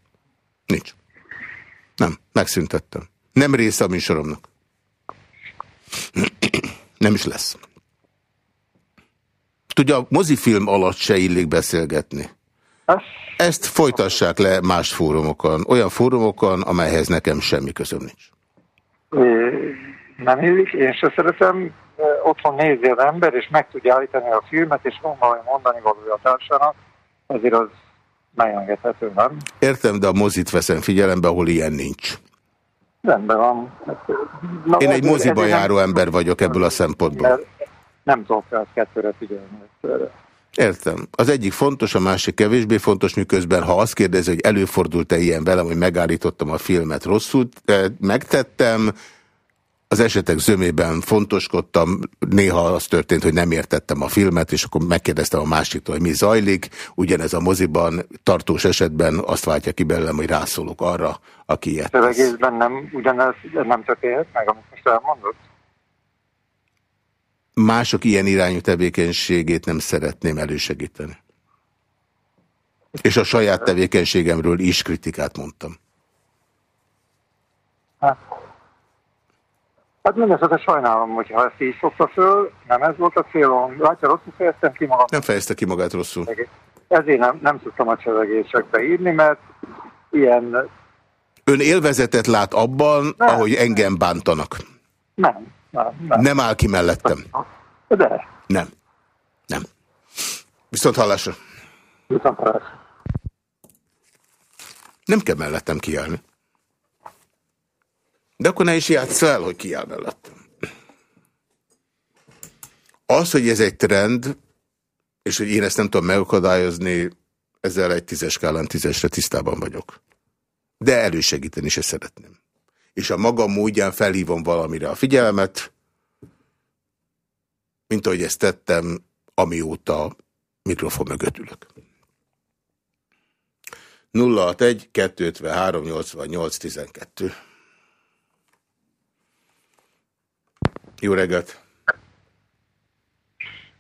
Nincs. Nem, megszüntettem. Nem része a műsoromnak. [CLEARS THROAT] Nem is lesz. Tudja, a mozifilm alatt se illik beszélgetni. Ezt folytassák le más fórumokon, olyan fórumokon, amelyhez nekem semmi közöm nincs. Nem illik, én se szeretem, otthon nézi az ember, és meg tudja állítani a filmet, és van valami mondani valója a társának, ezért az megengedhető, nem? Értem, de a mozit veszem figyelembe, ahol ilyen nincs. Rendben van. Na, Én egy moziba járó nem... ember vagyok ebből a szempontból. Nem tudok fel kettőre figyelni. Értem. Az egyik fontos, a másik kevésbé fontos, miközben ha azt kérdezi, hogy előfordult-e ilyen velem, hogy megállítottam a filmet rosszul, eh, megtettem, az esetek zömében fontoskodtam, néha az történt, hogy nem értettem a filmet, és akkor megkérdeztem a másiktól, hogy mi zajlik. Ugyanez a moziban tartós esetben azt váltja ki belőlem, hogy rászólok arra, aki ilyet tesz. egészben nem, ugyanez nem történhet meg, amit most elmondott? Mások ilyen irányú tevékenységét nem szeretném elősegíteni. És a saját tevékenységemről is kritikát mondtam. Hát, Hát mindesetre sajnálom, hogyha ezt így szokta föl, nem ez volt a célom. Látja, rosszul fejeztem ki magam. Nem fejezte ki magát rosszul. Ezért nem, nem szoktam a csevegésekbe írni, mert ilyen... Ön élvezetet lát abban, nem, ahogy engem bántanak? Nem, nem, nem. Nem áll ki mellettem? De. Nem. Nem. Viszont hallásra. Viszont hallásra. Nem kell mellettem kiállni. De akkor ne is játsz el, hogy kiáll mellettem. Az, hogy ez egy trend, és hogy én ezt nem tudom megakadályozni, ezzel egy tízes skálán tízesre tisztában vagyok. De elősegíteni se szeretném. És a maga módján felhívom valamire a figyelmet, mint ahogy ezt tettem, amióta mikrofon mögött ülök. 061 253 88 12 Jó reggelt!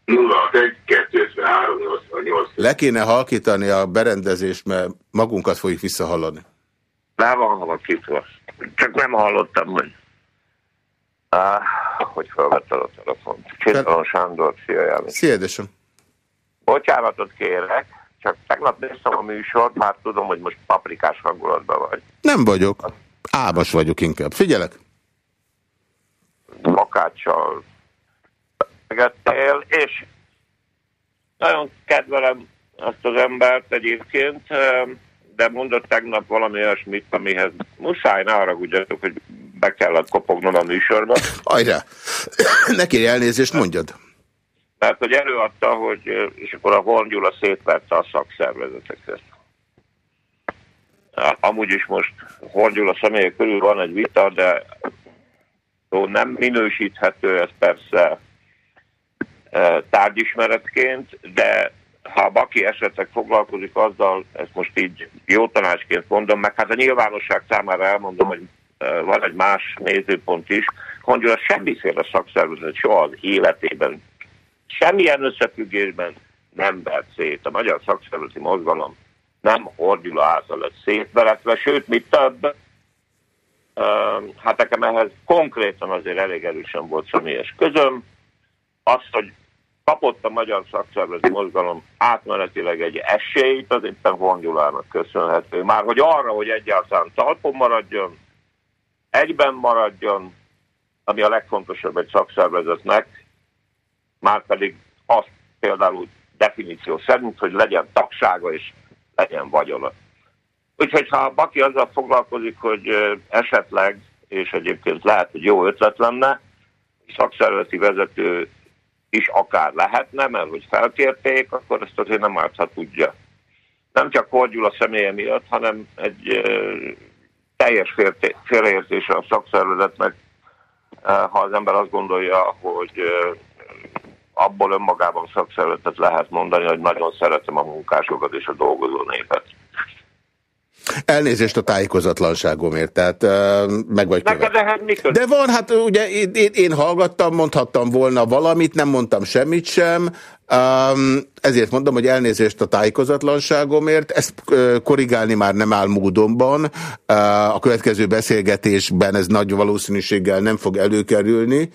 061 Le kéne halkítani a berendezést, mert magunkat fogjuk visszahallani. Le van halkítva. Csak nem hallottam, hogy... Ah, hogy felvetted a telefont. Csintalon Sándor, szia János. Szia, édesem. Bocsánatot kérek, csak tegnap néztem a műsort, már tudom, hogy most paprikás hangulatban vagy. Nem vagyok. Álmos vagyok inkább. Figyelek makáccsal megettél, és nagyon kedvelem azt az embert egyébként, de mondott tegnap valami olyasmit, amihez muszáj, ne arra gudjatok, hogy be kellett kopognom a műsorba. Ajrá, [COUGHS] neki elnézést mondjad. Mert hogy előadta, hogy, és akkor a Horn Gyula szétvette a szakszervezeteket. Amúgy is most Horn Gyula személye körül van egy vita, de nem minősíthető ez persze e, tárgyismeretként, de ha Baki esetleg foglalkozik azzal, ezt most így jó tanácsként mondom, meg hát a nyilvánosság számára elmondom, hogy van egy más nézőpont is, a semmiféle szakszervezet soha az életében, semmilyen összefüggésben nem vert szét. A magyar szakszervezeti mozgalom nem Hordula által lett szétveretve, sőt, mit több, hát nekem ehhez konkrétan azért elég erősen volt személyes közöm. Azt, hogy kapott a magyar szakszervezeti mozgalom átmenetileg egy esélyt, az éppen Hongyulának köszönhető. Már hogy arra, hogy egyáltalán talpon maradjon, egyben maradjon, ami a legfontosabb egy szakszervezetnek, már pedig azt például definíció szerint, hogy legyen tagsága és legyen vagyona. Úgyhogy ha Baki azzal foglalkozik, hogy esetleg, és egyébként lehet, hogy jó ötlet lenne, szakszervezeti vezető is akár lehetne, mert hogy felkérték, akkor ezt azért nem árt, ha tudja. Nem csak Korgyul a személye miatt, hanem egy teljes félreértése a szakszervezetnek, ha az ember azt gondolja, hogy abból önmagában szakszervezetet lehet mondani, hogy nagyon szeretem a munkásokat és a dolgozó népet. Elnézést a tájékozatlanságomért, tehát meg vagy követ. De, de van, hát ugye én, én, én hallgattam, mondhattam volna valamit, nem mondtam semmit sem, um, ezért mondom, hogy elnézést a tájékozatlanságomért, ezt uh, korrigálni már nem áll módonban, uh, a következő beszélgetésben ez nagy valószínűséggel nem fog előkerülni,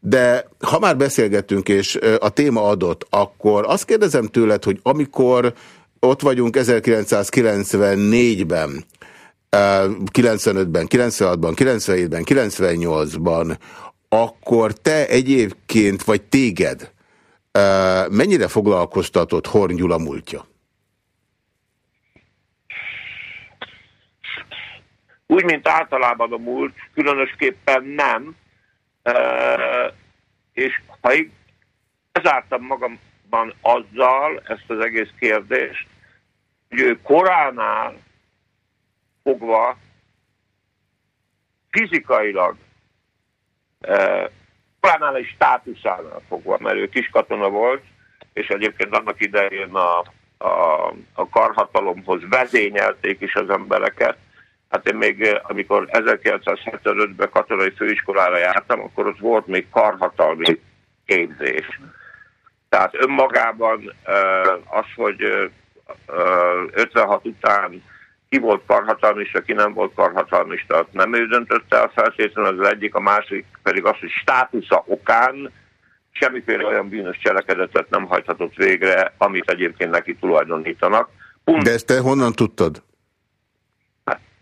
de ha már beszélgettünk és a téma adott, akkor azt kérdezem tőled, hogy amikor ott vagyunk 1994-ben, 95-ben, 96-ban, 97-ben, 98-ban, akkor te egyébként, vagy téged mennyire foglalkoztatott Horn Gyula múltja? úgy, mint általában a múlt, különösképpen nem, és ha így bezártam magamban azzal ezt az egész kérdést, hogy ő koránál fogva fizikailag koránál és státuszánál fogva, mert ő kis katona volt, és egyébként annak idején a, a, a karhatalomhoz vezényelték is az embereket. Hát én még, amikor 1975-ben katonai főiskolára jártam, akkor ott volt még karhatalmi képzés. Tehát önmagában az, hogy 56 után ki volt karhatalmista, ki nem volt karhatalmista, azt nem ő döntötte el feltétlenül, az egyik, a másik pedig az, hogy státusza okán semmiféle olyan bűnös cselekedetet nem hajthatott végre, amit egyébként neki tulajdonítanak. Pont. De ezt te honnan tudtad?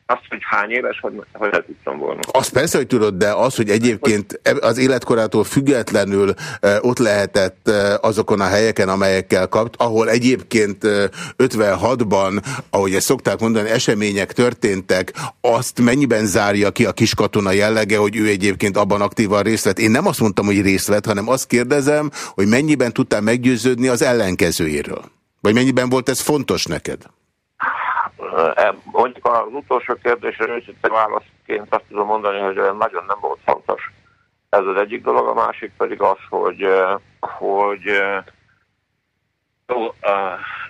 Azt, hogy hány éves, hogy, hogy ne tudtam volna. Azt persze, hogy tudod, de az, hogy egyébként az életkorától függetlenül ott lehetett azokon a helyeken, amelyekkel kapt, ahol egyébként 56-ban, ahogy ezt szokták mondani, események történtek, azt mennyiben zárja ki a kiskatona jellege, hogy ő egyébként abban aktívan részt vett? Én nem azt mondtam, hogy részt vett, hanem azt kérdezem, hogy mennyiben tudtál meggyőződni az ellenkezőjéről? Vagy mennyiben volt ez fontos neked? Mondjuk az utolsó kérdésre őszinte válaszként azt tudom mondani, hogy nagyon nem volt fontos. Ez az egyik dolog, a másik pedig az, hogy, hogy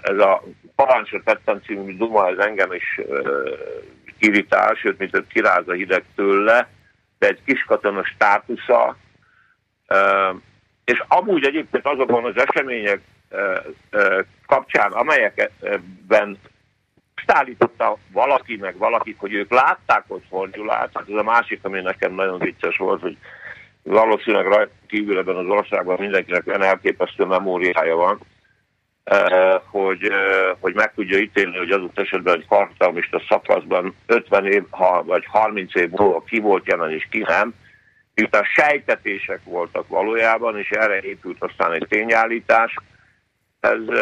ez a parancsot tettem című duma, ez engem is irritál, sőt, mint hogy kiráz a hideg tőle, de egy kiskatonos státusza, és amúgy egyébként azokon az események kapcsán, amelyekben állította valaki, meg valakik, hogy ők látták ott Hornyulát. Hát ez a másik, ami nekem nagyon vicces volt, hogy valószínűleg rajta kívül ebben az országban mindenkinek olyan elképesztő memóriája van, eh, hogy, eh, hogy meg tudja ítélni, hogy azok esetben egy kartalmista szakaszban 50 év ha, vagy 30 év múlva ki volt jelen és ki nem, miután sejtetések voltak valójában, és erre épült aztán egy tényállítás, ez,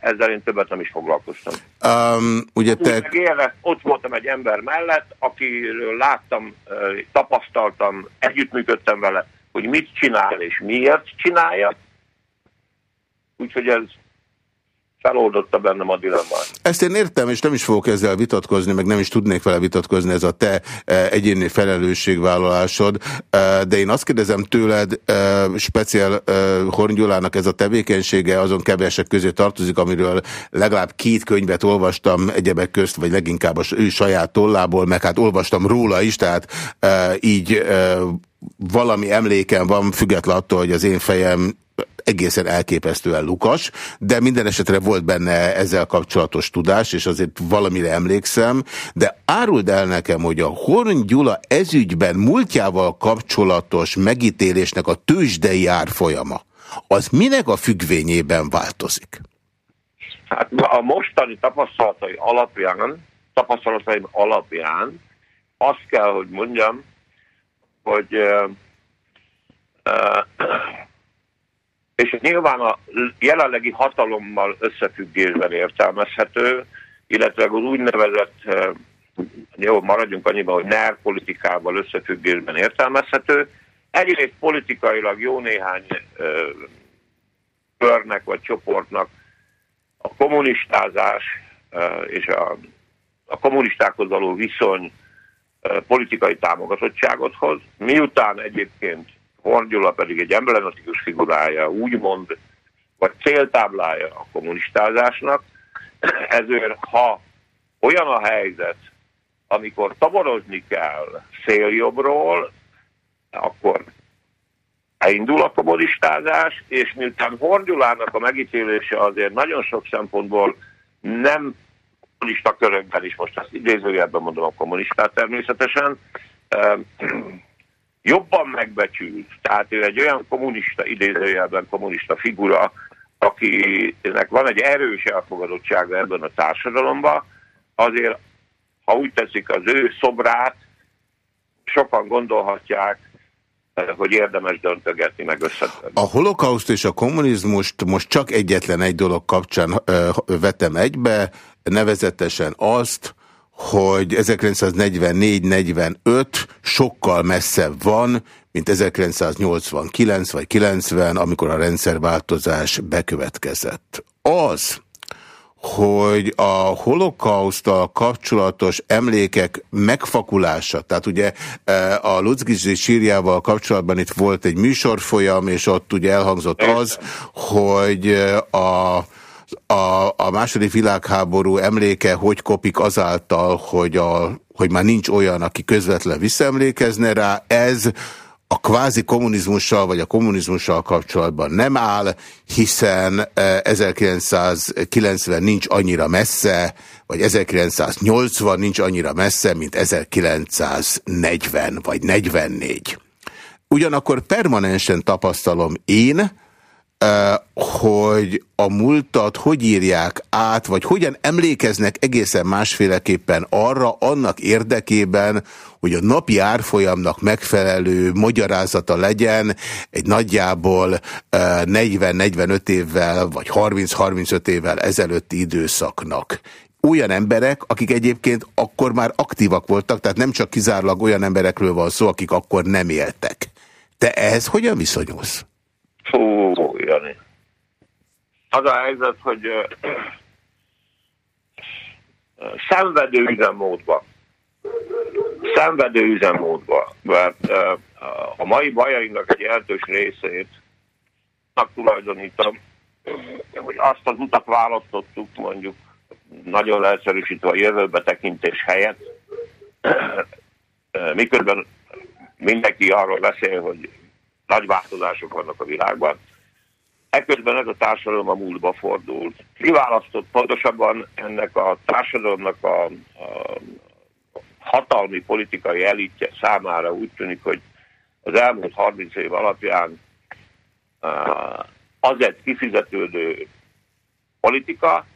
ezzel én többet nem is foglalkoztam. Um, ugye te... Úgy ott voltam egy ember mellett, akiről láttam, tapasztaltam, együttműködtem vele, hogy mit csinál és miért csinálja. Úgyhogy ez feloldotta bennem a dilemmát. Ezt én értem, és nem is fogok ezzel vitatkozni, meg nem is tudnék vele vitatkozni, ez a te e, egyéni felelősségvállalásod, e, de én azt kérdezem tőled, e, speciál Horn ez a tevékenysége azon kevesek közé tartozik, amiről legalább két könyvet olvastam egyebek közt, vagy leginkább ő saját tollából, meg hát olvastam róla is, tehát így valami emlékem van, független attól, hogy az én fejem egészen elképesztően lukas, de minden esetre volt benne ezzel kapcsolatos tudás, és azért valamire emlékszem, de áruld el nekem, hogy a Horn Gyula ezügyben múltjával kapcsolatos megítélésnek a tőzsdei árfolyama, az minek a függvényében változik? Hát a mostani tapasztalatai alapján, tapasztalataim alapján azt kell, hogy mondjam, hogy uh, uh, és nyilván a jelenlegi hatalommal összefüggésben értelmezhető, illetve az úgynevezett, eh, jó, maradjunk annyiban, hogy NER politikával összefüggésben értelmezhető. Egyrészt politikailag jó néhány eh, körnek vagy csoportnak a kommunistázás eh, és a, a kommunistákhoz való viszony politikai támogatottságot hoz, miután egyébként Horn Gyula pedig egy emblematikus figurája, úgymond, vagy céltáblája a kommunistázásnak, ezért ha olyan a helyzet, amikor taborozni kell széljobbról, akkor elindul a kommunistázás, és miután Hordyulának a megítélése azért nagyon sok szempontból nem kommunista körökben is, most ezt idézőjelben mondom a kommunistát természetesen, jobban megbecsült, tehát ő egy olyan kommunista, idézőjelben kommunista figura, akinek van egy erős elfogadottsága ebben a társadalomban, azért, ha úgy teszik az ő szobrát, sokan gondolhatják, hogy érdemes döntögetni, meg összetörni. A holokauszt és a kommunizmust most csak egyetlen egy dolog kapcsán vetem egybe, nevezetesen azt, hogy 1944-45 sokkal messzebb van, mint 1989 vagy 90, amikor a rendszerváltozás bekövetkezett. Az, hogy a holokausztal kapcsolatos emlékek megfakulása, tehát ugye e, a Lutzgizsi sírjával kapcsolatban itt volt egy műsorfolyam, és ott ugye elhangzott az, hogy a a, a második világháború emléke hogy kopik azáltal, hogy, a, hogy már nincs olyan, aki közvetlen visszaemlékezne rá, ez a kvázi kommunizmussal vagy a kommunizmussal kapcsolatban nem áll, hiszen 1990 e, nincs annyira messze, vagy 1980 nincs annyira messze, mint 1940 vagy 44. Ugyanakkor permanensen tapasztalom én, hogy a múltat hogy írják át, vagy hogyan emlékeznek egészen másféleképpen arra, annak érdekében, hogy a napi árfolyamnak megfelelő magyarázata legyen egy nagyjából 40-45 évvel, vagy 30-35 évvel ezelőtti időszaknak olyan emberek, akik egyébként akkor már aktívak voltak, tehát nem csak kizárólag olyan emberekről van szó, akik akkor nem éltek. Te ehhez hogyan viszonyulsz? Fú, Jani. Az a helyzet, hogy szenvedő üzemmódban, szenvedő üzemmódban, mert a mai bajainknak egy jelentős részét tulajdonítom, hogy azt az utat választottuk, mondjuk nagyon leegyszerűsítve a jövőbe tekintés helyett, miközben mindenki arról beszél, hogy nagy változások vannak a világban. Ekközben ez a társadalom a múltba fordult. Kiválasztott pontosabban ennek a társadalomnak a, a hatalmi politikai elitje számára úgy tűnik, hogy az elmúlt 30 év alapján az egy kifizetődő politika,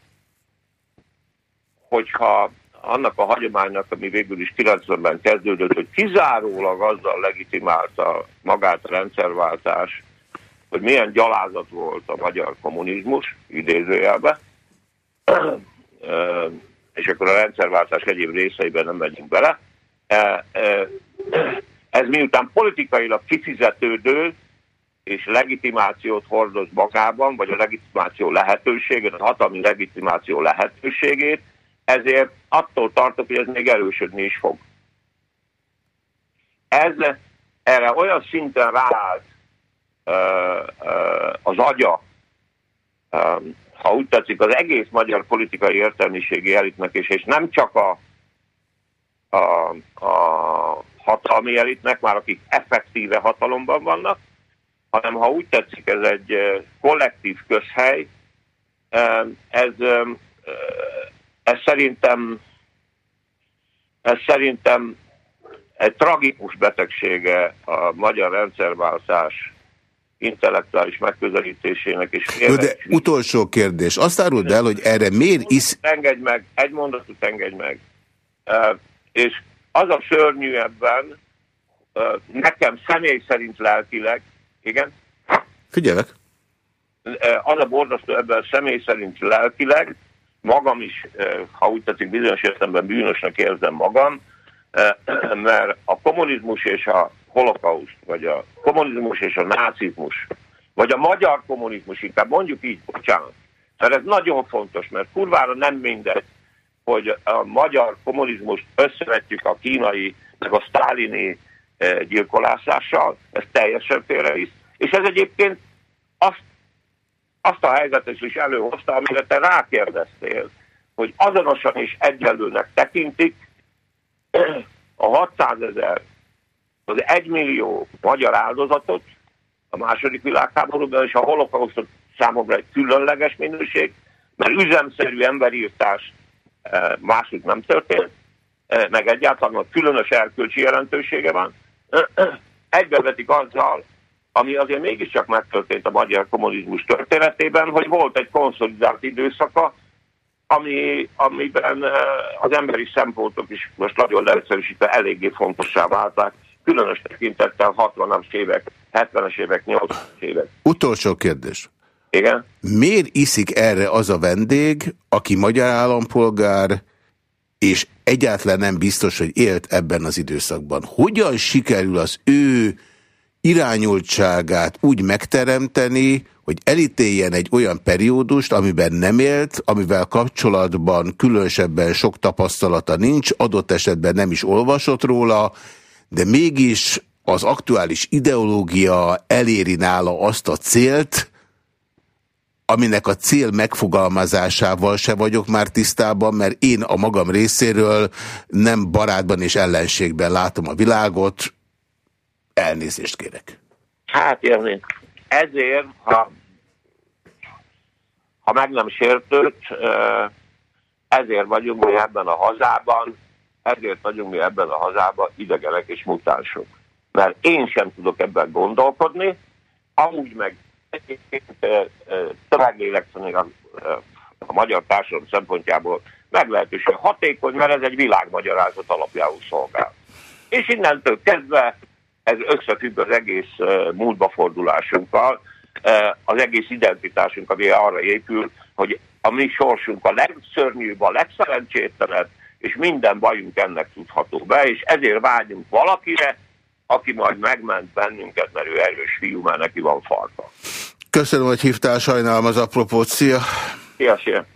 hogyha annak a hagyománynak, ami végül is 90-ben kezdődött, hogy kizárólag azzal legitimálta magát a rendszerváltás, hogy milyen gyalázat volt a magyar kommunizmus, idézőjelben, és akkor a rendszerváltás egyéb részeiben nem megyünk bele. Ez miután politikailag kifizetődő és legitimációt hordoz magában, vagy a legitimáció lehetőségét, a hatalmi legitimáció lehetőségét, ezért attól tartok, hogy ez még erősödni is fog. Ez erre olyan szinten ráállt az agya, ha úgy tetszik, az egész magyar politikai értelmiségi elitnek, és, és nem csak a, a, a hatalmi elitnek, már akik effektíve hatalomban vannak, hanem ha úgy tetszik, ez egy kollektív közhely, ez, ez szerintem ez szerintem egy tragikus betegsége a magyar rendszerváltás intellektuális megközelítésének is. Jó, de utolsó kérdés. Azt áruld el, hogy erre miért is... Engedj meg, egy mondatot engedj meg. És az a szörnyű ebben, nekem személy szerint lelkileg, igen? Figyelek. Uh, az a borzasztó ebben személy szerint lelkileg, magam is, ha úgy tetszik, bizonyos értelemben bűnösnek érzem magam, mert a kommunizmus és a holokauszt, vagy a kommunizmus és a nácizmus, vagy a magyar kommunizmus, inkább mondjuk így, bocsánat, mert ez nagyon fontos, mert kurvára nem mindegy, hogy a magyar kommunizmust összevetjük a kínai, meg a sztálini gyilkolászással, ez teljesen félrevisz. És ez egyébként azt azt a helyzetet is előhozta, amire te rákérdeztél, hogy azonosan és egyenlőnek tekintik a 600 ezer, az 1 millió magyar áldozatot a második világháborúban, és a holokausztot számomra egy különleges minőség, mert üzemszerű emberírtás eh, máshogy nem történt, eh, meg egyáltalán különös erkölcsi jelentősége van, [CLEARS THROAT] egybevetik azzal, ami azért mégiscsak megtörtént a magyar kommunizmus történetében, hogy volt egy konszolidált időszaka, ami, amiben eh, az emberi szempontok is most nagyon leegyszerűsítve eléggé fontossá válták, különös tekintettel 60-as évek, 70-es évek, 80-as évek. Utolsó kérdés. Igen? Miért iszik erre az a vendég, aki magyar állampolgár, és egyáltalán nem biztos, hogy élt ebben az időszakban. Hogyan sikerül az ő irányultságát úgy megteremteni, hogy elítéljen egy olyan periódust, amiben nem élt, amivel kapcsolatban különösebben sok tapasztalata nincs, adott esetben nem is olvasott róla, de mégis az aktuális ideológia eléri nála azt a célt, aminek a cél megfogalmazásával se vagyok már tisztában, mert én a magam részéről nem barátban és ellenségben látom a világot. Elnézést kérek. Hát érni. Ezért, ha, ha meg nem sértőt, ezért vagyunk mi ebben a hazában, ezért vagyunk mi ebben a hazában idegenek és mutánsok. Mert én sem tudok ebben gondolkodni, amúgy meg tömeglélekszerűen a, a magyar társadalom szempontjából meglehetősen hatékony, mert ez egy világmagyarázat alapjául szolgál. És innentől kezdve ez összefügg az egész múltba fordulásunkkal, az egész identitásunk, ami arra épül, hogy a mi sorsunk a legszörnyűbb, a legszerencsétlenebb, és minden bajunk ennek tudható be, és ezért vágyunk valakire, aki majd megment bennünket, mert ő erős fiú, mert neki van farka. Köszönöm, hogy hívtál, sajnálom az apropót. Szia! Szia, szia!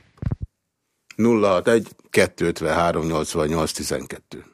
061 253 88 12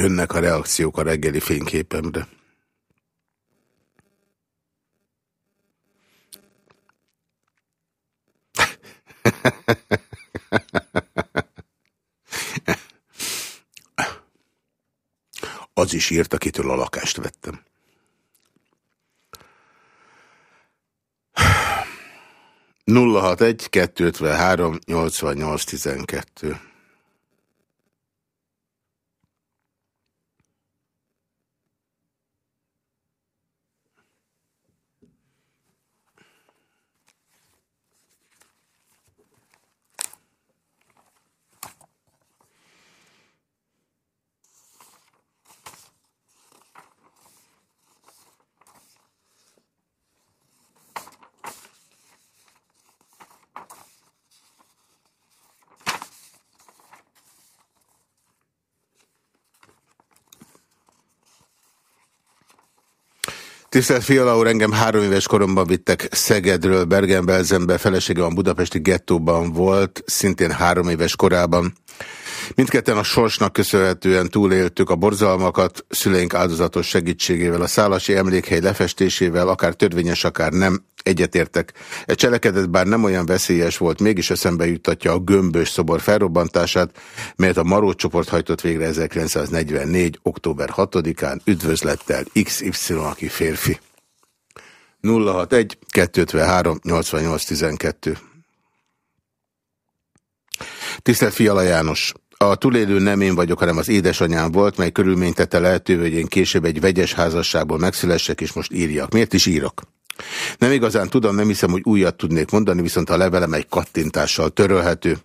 Jönnek a reakciók a reggeli fényképemre. Az is írt, akitől a lakást vettem. Nulla hat egy, kettő, három, nyolcvannyolc, tizenkettő. Tisztelt Fiala úr, engem három éves koromban vittek Szegedről Bergen-Belsenbe, feleségem a budapesti gettóban volt, szintén három éves korában. Mindketten a sorsnak köszönhetően túléltük a borzalmakat, szüleink áldozatos segítségével, a szálasi emlékhely lefestésével, akár törvényes, akár nem, egyetértek. Egy cselekedet bár nem olyan veszélyes volt, mégis eszembe juttatja a gömbös szobor felrobbantását, melyet a Maró csoport hajtott végre 1944. október 6-án üdvözlettel XY, aki férfi. 061 253 88 12 Tisztelt Fiala János! A túlélő nem én vagyok, hanem az édesanyám volt, mely körülményt tette lehetővé, hogy én később egy vegyes házasságból megszülessek, és most írjak. Miért is írok? Nem igazán tudom, nem hiszem, hogy újat tudnék mondani, viszont a levelem egy kattintással törölhető.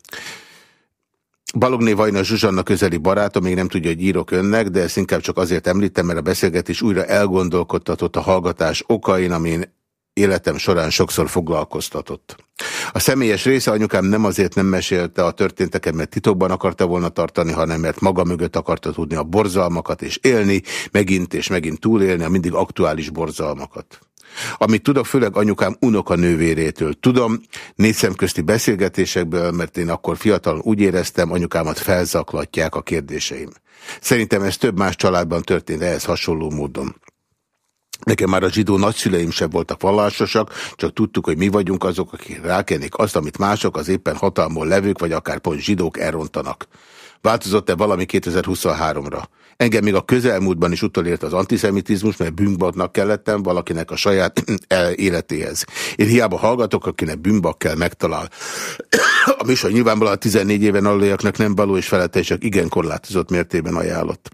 Balogné Vajna Zsuzsanna közeli barátom, még nem tudja, hogy írok önnek, de ezt inkább csak azért említem, mert a beszélgetés újra elgondolkodtatott a hallgatás okain, amin életem során sokszor foglalkoztatott. A személyes része anyukám nem azért nem mesélte a történteket, mert titokban akarta volna tartani, hanem mert maga mögött akarta tudni a borzalmakat, és élni, megint és megint túlélni a mindig aktuális borzalmakat. Amit tudok, főleg anyukám unoka nővérétől. Tudom, négy szemközti beszélgetésekből, mert én akkor fiatalon úgy éreztem, anyukámat felzaklatják a kérdéseim. Szerintem ez több más családban történt ehhez hasonló módon. Nekem már a zsidó nagyszüleim sem voltak vallásosak, csak tudtuk, hogy mi vagyunk azok, akik rákenik azt, amit mások az éppen hatalmon levők, vagy akár pont zsidók elrontanak. Változott-e valami 2023-ra? Engem még a közelmúltban is utolért az antiszemitizmus, mert bűnbaknak kellettem valakinek a saját [CLEARS THROAT] életéhez. Én hiába hallgatok, akinek bűnbak kell megtalál. [CLEARS THROAT] a műsor nyilvánvalóan 14 éven aluliaknak nem való és felette igen korlátozott mértében ajánlott.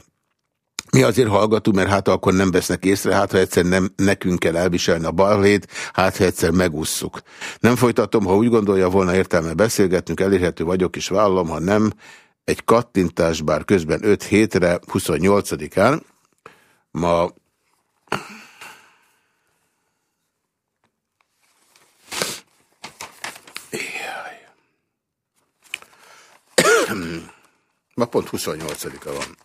Mi azért hallgatunk, mert hát akkor nem vesznek észre, hát ha egyszer nem nekünk kell elviselni a balhét, hát ha egyszer megússzuk. Nem folytatom, ha úgy gondolja volna értelme beszélgetnünk, elérhető vagyok és vállalom, ha nem, egy kattintás, bár közben 5 hétre, 28-án, ma Ma pont 28-a van.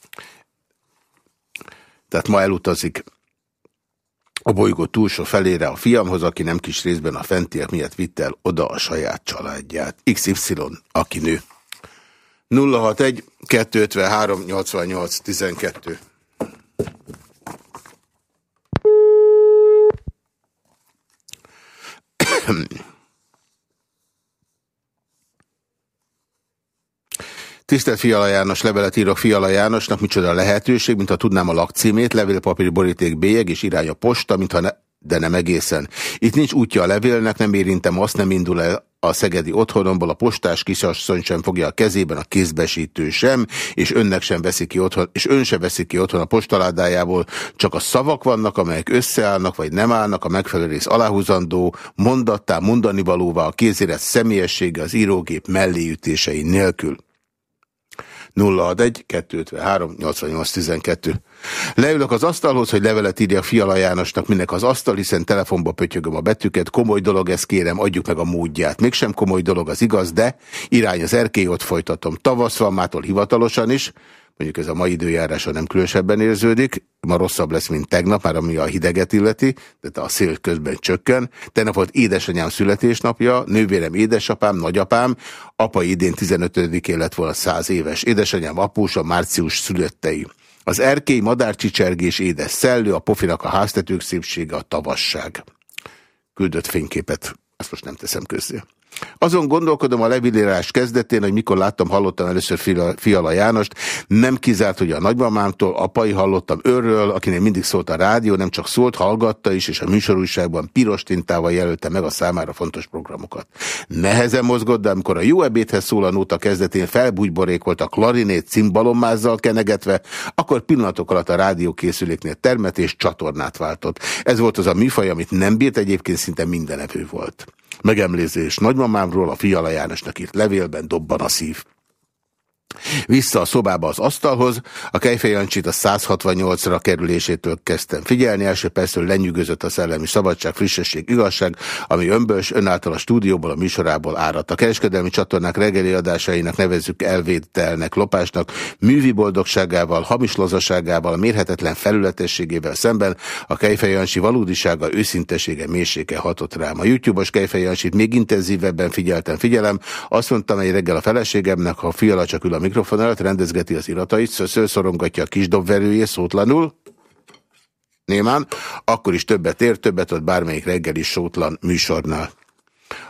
Tehát ma elutazik a bolygó túlsó felére a fiamhoz, aki nem kis részben a fentiek miatt vitt el oda a saját családját. XY, aki nő. 061 253 88 12 Tisztelt Fiala János, levelet írok Fiala Jánosnak, micsoda lehetőség, mintha tudnám a lakcímét, levélpapír boríték bélyeg és irány a posta, mintha ne, de nem egészen. Itt nincs útja a levélnek, nem érintem azt, nem indul el a szegedi otthonomból, a postás kisasszony sem fogja a kezében, a kézbesítő sem, és önnek sem veszi ki otthon, és ön sem veszi ki otthon a postaládájából, csak a szavak vannak, amelyek összeállnak, vagy nem állnak, a megfelelő rész aláhúzandó, mondattá, mondani valóvá a kézéret személyessége az írógép melléütései nélkül. 061 253 88 12. Leülök az asztalhoz, hogy levelet írjak Fiala Jánosnak, minek az asztal, hiszen telefonba pötyögöm a betűket. Komoly dolog, ezt kérem, adjuk meg a módját. Mégsem komoly dolog az igaz, de irány az erkélyot folytatom. Tavasz van mától hivatalosan is, mondjuk ez a mai időjárása nem különösebben érződik, ma rosszabb lesz, mint tegnap, már ami a hideget illeti, de a szél közben csökken. Tegnap volt édesanyám születésnapja, nővérem édesapám, nagyapám, apa idén 15-én lett volna 100 éves. Édesanyám apósa március születtei. Az erkély madárcsicsergés édes szellő, a pofinak a háztetők szépsége, a tavasság. Küldött fényképet, ezt most nem teszem közzé. Azon gondolkodom a levilírás kezdetén, hogy mikor láttam, hallottam először Fiala Jánost. Nem kizárt, hogy a nagymamámtól, apai hallottam őről, akinek mindig szólt a rádió, nem csak szólt, hallgatta is, és a műsorúságban piros tintával jelölte meg a számára fontos programokat. Nehezen mozgott, de amikor a jó ebédhez szól a nóta kezdetén felbújborékolt a klarinét cimbalommázzal kenegetve, akkor pillanatok alatt a rádiókészüléknél termet és csatornát váltott. Ez volt az a műfaj, amit nem bírt, egyébként szinte mindenevő volt. Megemlézés nagymamámról a Fiala Jánosnak írt levélben dobban a szív. Vissza a szobába az asztalhoz, a Kejfejancsit a 168-ra kerülésétől kezdtem figyelni, első percről lenyűgözött a szellemi szabadság, frissesség, igazság, ami önbös, önáltal a stúdióból, a műsorából áradt. A kereskedelmi csatornák reggeli adásainak nevezzük elvételnek, lopásnak, művi boldogságával, hamis lazaságával, mérhetetlen felületességével szemben a Kejfejancsi valódisága, őszintesége, mélysége hatott rám. A YouTube-os Kejfejancsit még intenzívebben figyeltem, figyelem, azt mondtam egy reggel a feleségemnek, ha a fiala csak ül a mikrofon előtt, rendezgeti az iratait, szöször szorongatja a kis dobverőjét szótlanul, némán, akkor is többet ér, többet ad bármelyik reggeli sótlan műsornál.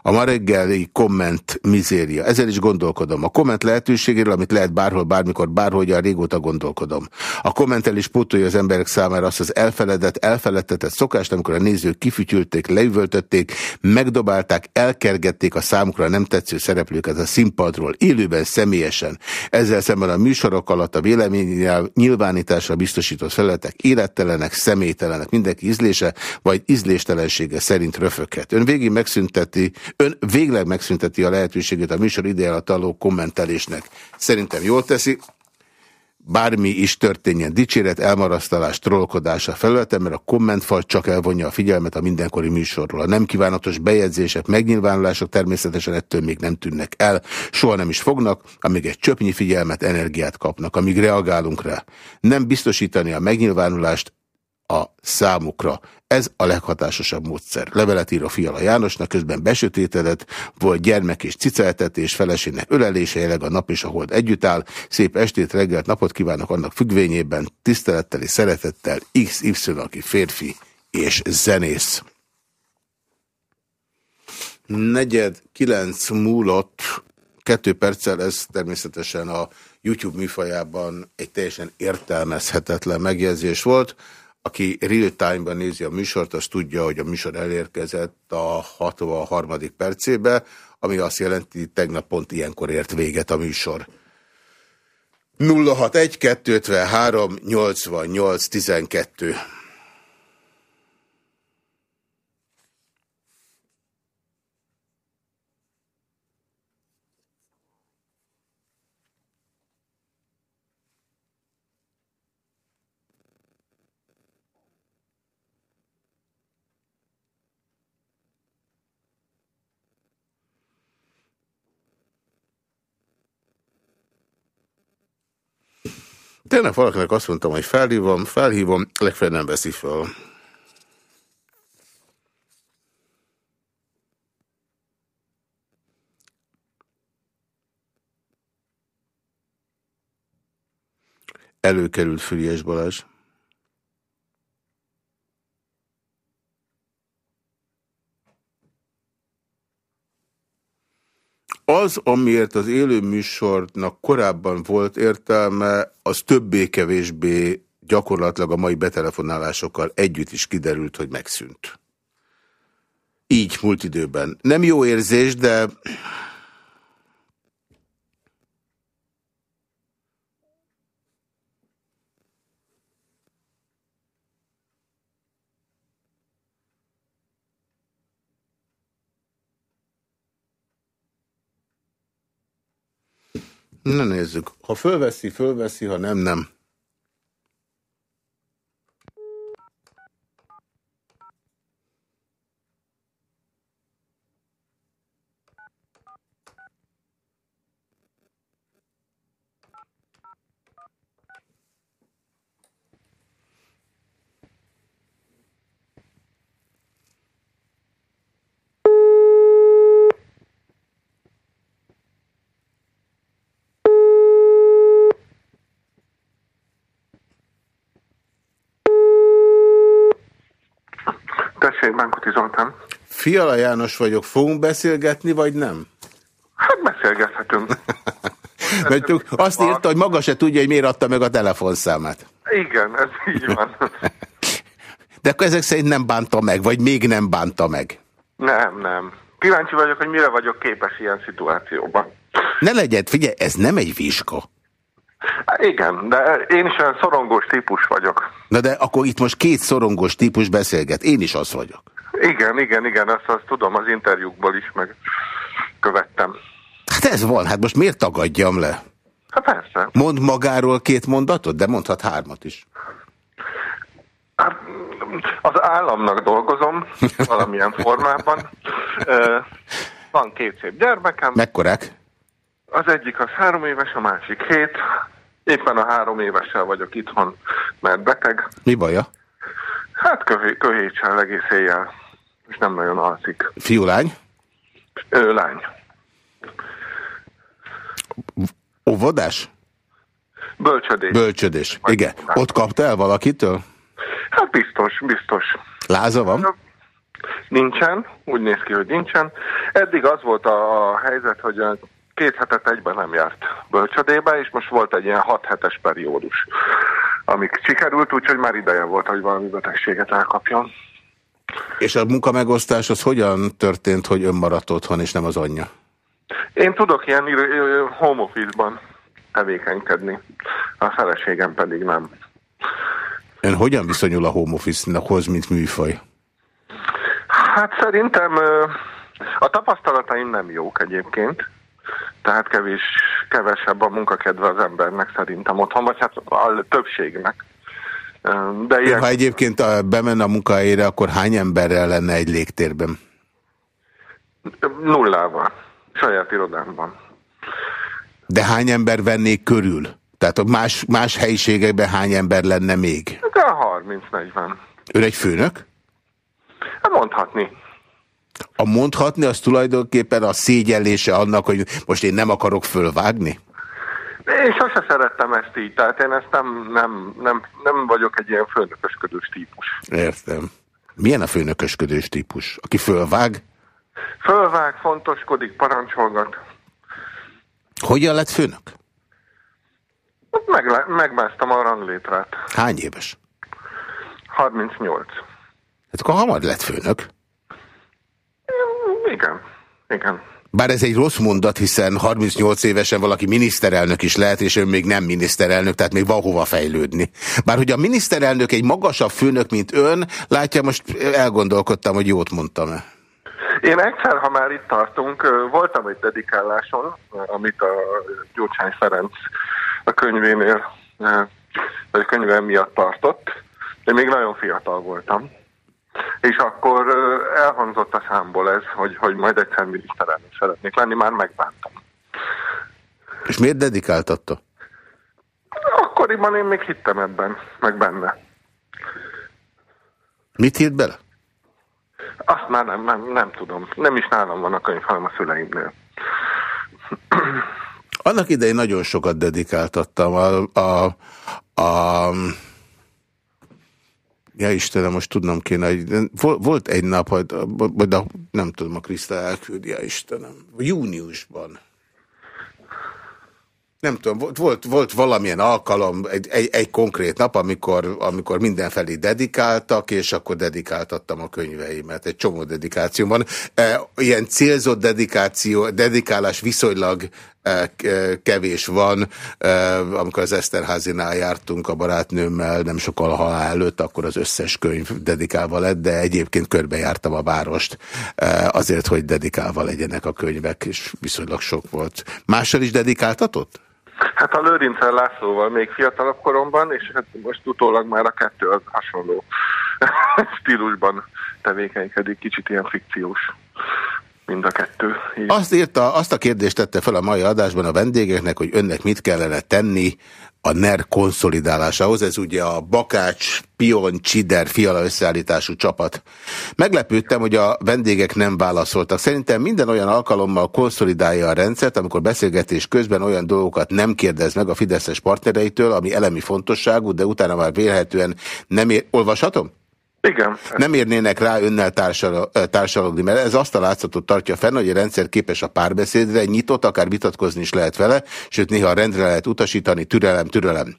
A ma reggeli komment mizéria. Ezzel is gondolkodom. A komment lehetőségéről, amit lehet bárhol, bármikor, bárhogyan régóta gondolkodom. A kommentel is pótolja az emberek számára azt az elfeledett, elfeledtetett szokást, amikor a nézők kifütyülték, leüvöltötték, megdobálták, elkergették a számukra nem tetsző szereplőket a színpadról, élőben, személyesen. Ezzel szemben a műsorok alatt a vélemény nyilvánításra biztosított felületek élettelenek, személytelenek, mindenki ízlése vagy ízléstelensége szerint röföket. Ön végig megszünteti Ön végleg megszünteti a lehetőségét a műsor ide alatt aló kommentelésnek. Szerintem jól teszi. Bármi is történjen, dicséret, elmarasztalás, trollkodás a felületen, mert a kommentfal csak elvonja a figyelmet a mindenkori műsorról. A nem kívánatos bejegyzések, megnyilvánulások természetesen ettől még nem tűnnek el, soha nem is fognak, amíg egy csöpnyi figyelmet, energiát kapnak, amíg reagálunk rá. Nem biztosítani a megnyilvánulást a számukra. Ez a leghatásosabb módszer. Levelet ír a Fiala Jánosnak, közben besötétedett, volt gyermek és ciceltetés, felesének ölelése, jelenleg a nap és a hold együtt áll. Szép estét, reggelt, napot kívánok annak függvényében, tisztelettel és szeretettel XY, aki férfi és zenész. Negyed kilenc múlott kettő perccel, ez természetesen a YouTube műfajában egy teljesen értelmezhetetlen megjegyzés volt. Aki real-time-ban nézi a műsort, az tudja, hogy a műsor elérkezett a 63. percébe, ami azt jelenti, tegnap pont ilyenkor ért véget a műsor. 061 253 88 12 Tényleg valakinek azt mondtam, hogy felhívom, felhívom, legfeljebb nem veszi fel. Előkerült Füriás Balázs. Az, amiért az élő műsornak korábban volt értelme, az többé-kevésbé gyakorlatilag a mai betelefonálásokkal együtt is kiderült, hogy megszűnt. Így múlt időben. Nem jó érzés, de Na nézzük. Ha fölveszi, fölveszi, ha nem, nem. Bánkuti Zoltán. Fiala János vagyok. Fogunk beszélgetni, vagy nem? Hát beszélgethetünk. [LAUGHS] Mert azt írta, hogy maga se tudja, hogy miért adta meg a telefonszámát. Igen, ez így van. [LAUGHS] De akkor ezek szerint nem bánta meg, vagy még nem bánta meg? Nem, nem. Kíváncsi vagyok, hogy mire vagyok képes ilyen szituációban. Ne legyen, figyelj, ez nem egy vizsga. Hát igen, de én is olyan szorongós típus vagyok. Na de akkor itt most két szorongós típus beszélget. Én is az vagyok. Igen, igen, igen, azt, azt tudom az interjúkból is, meg követtem. Hát ez van, hát most miért tagadjam le? Hát persze. Mond magáról két mondatot, de mondhat hármat is. Hát, az államnak dolgozom, valamilyen formában. [LAUGHS] Van két szép gyermekem. Mekkorák? Az egyik az három éves, a másik hét. Éppen a három évessel vagyok itthon, mert beteg. Mi baja? Hát köhé, köhétsel egész éjjel, és nem nagyon alszik. Fiú, lány? Ő, lány. Óvodás? Bölcsödés. Bölcsödés, igen. Ott kapta el valakitől? Hát biztos, biztos. Láza van? Nincsen, úgy néz ki, hogy nincsen. Eddig az volt a, a helyzet, hogy két hetet egyben nem járt bölcsödébe, és most volt egy ilyen hat hetes periódus, amik sikerült, úgyhogy már ideje volt, hogy valami betegséget elkapjon. És a munkamegosztás az hogyan történt, hogy ön maradt otthon, és nem az anyja? Én tudok ilyen home office-ban tevékenykedni, a feleségem pedig nem. Ön hogyan viszonyul a home office-hoz, mint műfaj? Hát szerintem a tapasztalataim nem jók egyébként tehát kevés, kevesebb a munkakedve az embernek szerintem otthon, vagy hát a többségnek. De ilyen... Ha egyébként bemenne a munkahelyére, akkor hány emberrel lenne egy légtérben? Nullával. Saját irodámban. De hány ember vennék körül? Tehát a más, más helyiségekben hány ember lenne még? De 30-40. Ön egy főnök? Hát mondhatni. A mondhatni az tulajdonképpen a szégyellése annak, hogy most én nem akarok fölvágni? Én sose szerettem ezt így, tehát én ezt nem, nem, nem, nem vagyok egy ilyen főnökösködős típus. Értem. Milyen a főnökösködős típus? Aki fölvág? Fölvág, fontoskodik, parancsolgat. Hogyan lett főnök? Meg, megmásztam a ranglétrát. Hány éves? 38. Hát akkor hamar lett főnök. Igen, igen. Bár ez egy rossz mondat, hiszen 38 évesen valaki miniszterelnök is lehet, és ön még nem miniszterelnök, tehát még van hova fejlődni. Bár hogy a miniszterelnök egy magasabb főnök, mint ön, látja, most elgondolkodtam, hogy jót mondtam-e. Én egyszer, ha már itt tartunk, voltam egy dedikáláson, amit a Gyurcsány Ferenc a könyvénél, vagy a könyvem miatt tartott. Én még nagyon fiatal voltam. És akkor elhangzott a számból ez, hogy, hogy majd egyszer miniszterelnök szeretnék lenni, már megbántam. És miért dedikáltatta? Akkoriban én még hittem ebben, meg benne. Mit írt bele? Azt már nem, nem, nem tudom. Nem is nálam van a könyv, hanem a szüleimnél. Annak idején nagyon sokat dedikáltattam a, a, a Ja Istenem, most tudnom kéne, hogy volt egy nap, de nem tudom, a Kriszta elküldi, ja Istenem, júniusban. Nem tudom, volt, volt, volt valamilyen alkalom, egy, egy, egy konkrét nap, amikor, amikor mindenfelé dedikáltak, és akkor dedikáltattam a könyveimet. Egy csomó dedikáció van. E, ilyen célzott dedikáció, dedikálás viszonylag kevés van. Amikor az Eszterházinál jártunk a barátnőmmel, nem sokkal halál előtt, akkor az összes könyv dedikálva lett, de egyébként körbejártam a várost azért, hogy dedikálva legyenek a könyvek, és viszonylag sok volt. Mással is dedikáltatott? Hát a Lőrincsel Lászlóval még fiatalabb koromban, és hát most utólag már a kettő az hasonló [LAUGHS] stílusban tevékenykedik, kicsit ilyen fikciós mind a kettő. Így. Azt írta, azt a kérdést tette fel a mai adásban a vendégeknek, hogy önnek mit kellene tenni a NER konszolidálásához. Ez ugye a Bakács, Pion, Csider, Fiala összeállítású csapat. Meglepődtem, hogy a vendégek nem válaszoltak. Szerintem minden olyan alkalommal konszolidálja a rendszert, amikor beszélgetés közben olyan dolgokat nem kérdez meg a Fideszes partnereitől, ami elemi fontosságú, de utána már vélhetően nem ér... Olvashatom? Igen. Nem érnének rá önnel társalogni, mert ez azt a látszatot tartja fenn, hogy a rendszer képes a párbeszédre, nyitott, akár vitatkozni is lehet vele, sőt néha rendre lehet utasítani, türelem, türelem.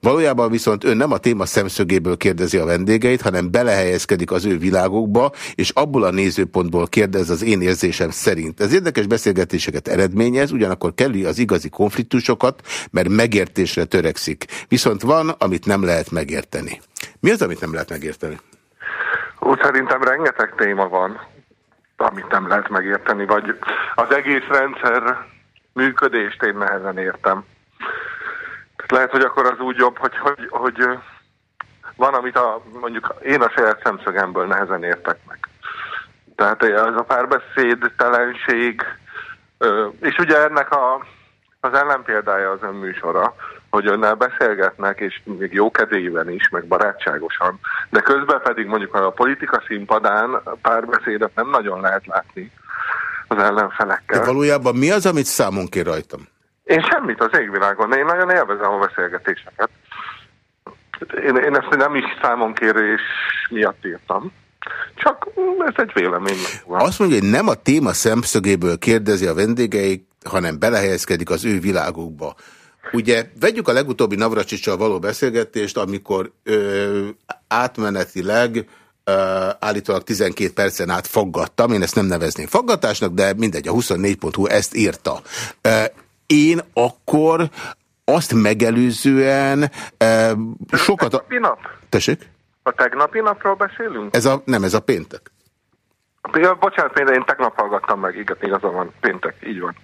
Valójában viszont ön nem a téma szemszögéből kérdezi a vendégeit, hanem belehelyezkedik az ő világokba, és abból a nézőpontból kérdez az én érzésem szerint. Ez érdekes beszélgetéseket eredményez, ugyanakkor kerüli az igazi konfliktusokat, mert megértésre törekszik. Viszont van, amit nem lehet megérteni. Mi az, amit nem lehet megérteni? Úgy szerintem rengeteg téma van, amit nem lehet megérteni, vagy az egész rendszer működést én nehezen értem. Lehet, hogy akkor az úgy jobb, hogy, hogy, hogy van, amit a, mondjuk én a saját szemszögemből nehezen értek meg. Tehát az a párbeszédtelenség, és ugye ennek a, az ellenpéldája az önműsora, hogy önnel beszélgetnek, és még jókedélyben is, meg barátságosan, de közben pedig mondjuk a politika színpadán párbeszédet nem nagyon lehet látni az ellenfelekkel. De valójában mi az, amit számon kér rajtam? Én semmit az égvilágon, én nagyon élvezem a beszélgetéseket. Én, én ezt nem is számonkérés miatt írtam. Csak ez egy vélemény. Azt mondja, hogy nem a téma szemszögéből kérdezi a vendégeik, hanem belehelyezkedik az ő világukba. Ugye vegyük a legutóbbi Navracsicsal való beszélgetést, amikor ö, átmenetileg ö, állítólag 12 percen át faggattam, én ezt nem nevezném faggatásnak, de mindegy, a 24.hu ezt írta. Ö, én akkor azt megelőzően ö, sokat... A... nap? Tessék? A tegnapi napról beszélünk? Ez a, nem, ez a péntek. Ja, bocsánat, például én tegnap hallgattam meg, igen, igazán van, péntek, így van.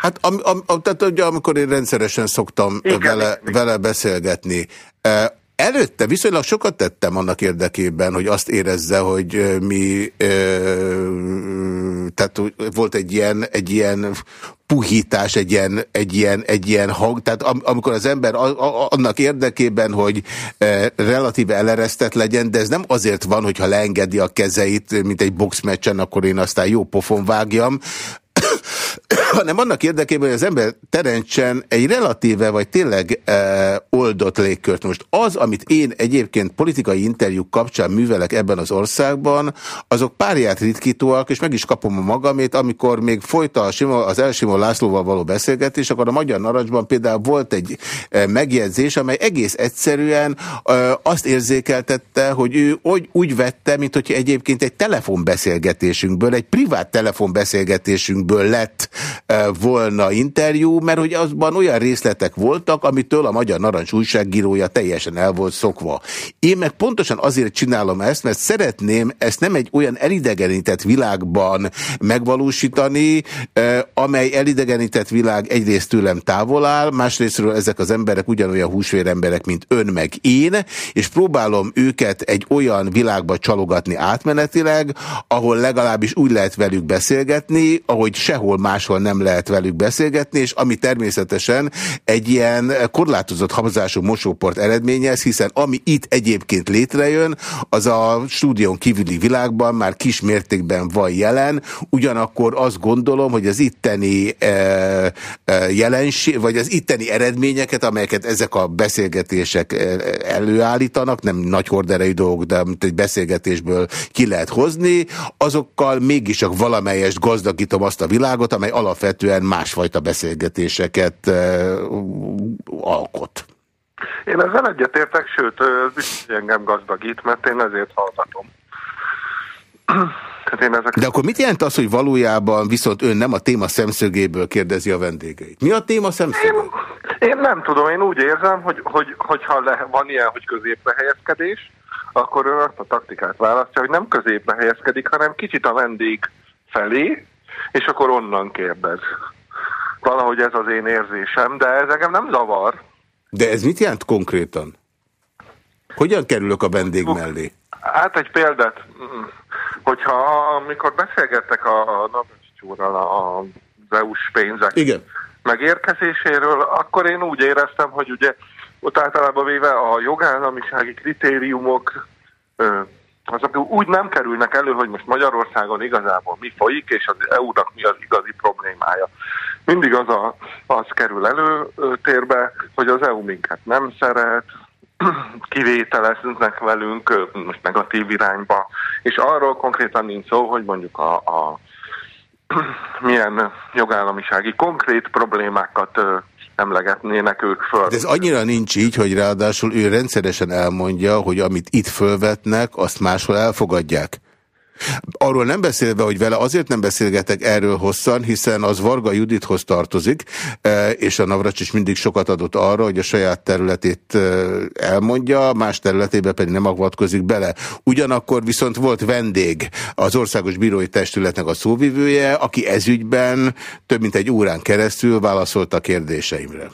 Hát am, am, tehát ugye, amikor én rendszeresen szoktam igen, vele, igen. vele beszélgetni, Előtte viszonylag sokat tettem annak érdekében, hogy azt érezze, hogy mi, tehát volt egy ilyen, egy ilyen puhítás, egy ilyen, egy ilyen, egy ilyen hang, tehát am, amikor az ember a, a, annak érdekében, hogy e, relatíve eleresztett legyen, de ez nem azért van, hogyha leengedi a kezeit, mint egy boxmeccsen, akkor én aztán jó pofon vágjam, [COUGHS] hanem annak érdekében, hogy az ember teremtsen egy relatíve, vagy tényleg e, oldott légkört. Most az, amit én egyébként politikai interjúk kapcsán művelek ebben az országban, azok párját ritkítóak, és meg is kapom a magamét, amikor még folyta a Simo, az Elsimon Lászlóval való beszélgetés, akkor a Magyar Narancsban például volt egy e, megjegyzés, amely egész egyszerűen e, azt érzékeltette, hogy ő úgy, úgy vette, mint hogy egyébként egy telefonbeszélgetésünkből, egy privát telefonbeszélgetésünkből lett volna interjú, mert hogy azban olyan részletek voltak, amitől a Magyar Narancs újságírója teljesen el volt szokva. Én meg pontosan azért csinálom ezt, mert szeretném ezt nem egy olyan elidegenített világban megvalósítani, amely elidegenített világ egyrészt tőlem távol áll, másrésztről ezek az emberek ugyanolyan húsvéremberek, mint ön meg én, és próbálom őket egy olyan világba csalogatni átmenetileg, ahol legalábbis úgy lehet velük beszélgetni, ahogy sehol máshol nem lehet velük beszélgetni, és ami természetesen egy ilyen korlátozott habzású mosóport eredményez, hiszen ami itt egyébként létrejön, az a stúdión kívüli világban már kis mértékben van jelen, ugyanakkor azt gondolom, hogy az itteni e, e, jelenség, vagy az itteni eredményeket, amelyeket ezek a beszélgetések e, előállítanak, nem nagy horderejű dolgok, de egy beszélgetésből ki lehet hozni, azokkal mégis csak valamelyest gazdagítom azt a világot, amely alapvetően másfajta beszélgetéseket alkot. Én ezzel egyetértek, sőt, ez biztos, hogy engem gazdagít, mert én ezért hallgatom. én ezek... De akkor mit jelent az, hogy valójában viszont ön nem a téma szemszögéből kérdezi a vendégeit? Mi a téma szemszögé? Én, én nem tudom, én úgy érzem, hogy, hogy, hogyha le, van ilyen, hogy középre helyezkedés, akkor ön azt a taktikát választja, hogy nem középre helyezkedik, hanem kicsit a vendég felé, és akkor onnan kérdez. Valahogy ez az én érzésem, de ez engem nem zavar. De ez mit jelent konkrétan? Hogyan kerülök a vendég mellé? Hát egy példát, hogyha amikor beszélgettek a, a Navracsicsúrral az EU-s pénzek Igen. megérkezéséről, akkor én úgy éreztem, hogy ugye ott általában véve a jogállamisági kritériumok azok úgy nem kerülnek elő, hogy most Magyarországon igazából mi folyik, és az EU-nak mi az igazi problémája. Mindig az, a, az kerül előtérbe, hogy az EU minket nem szeret, [CLEARS THROAT] kivételeznek velünk most negatív irányba, és arról konkrétan nincs szó, hogy mondjuk a, a [CLEARS THROAT] milyen jogállamisági konkrét problémákat emlegetnének ők föl. De ez annyira nincs így, hogy ráadásul ő rendszeresen elmondja, hogy amit itt fölvetnek, azt máshol elfogadják. Arról nem beszélve, hogy vele azért nem beszélgetek erről hosszan, hiszen az Varga Judithoz tartozik, e, és a Navracs is mindig sokat adott arra, hogy a saját területét e, elmondja, más területébe pedig nem avatkozik bele. Ugyanakkor viszont volt vendég az Országos Bírói Testületnek a szóvivője, aki ezügyben több mint egy órán keresztül válaszolt a kérdéseimre.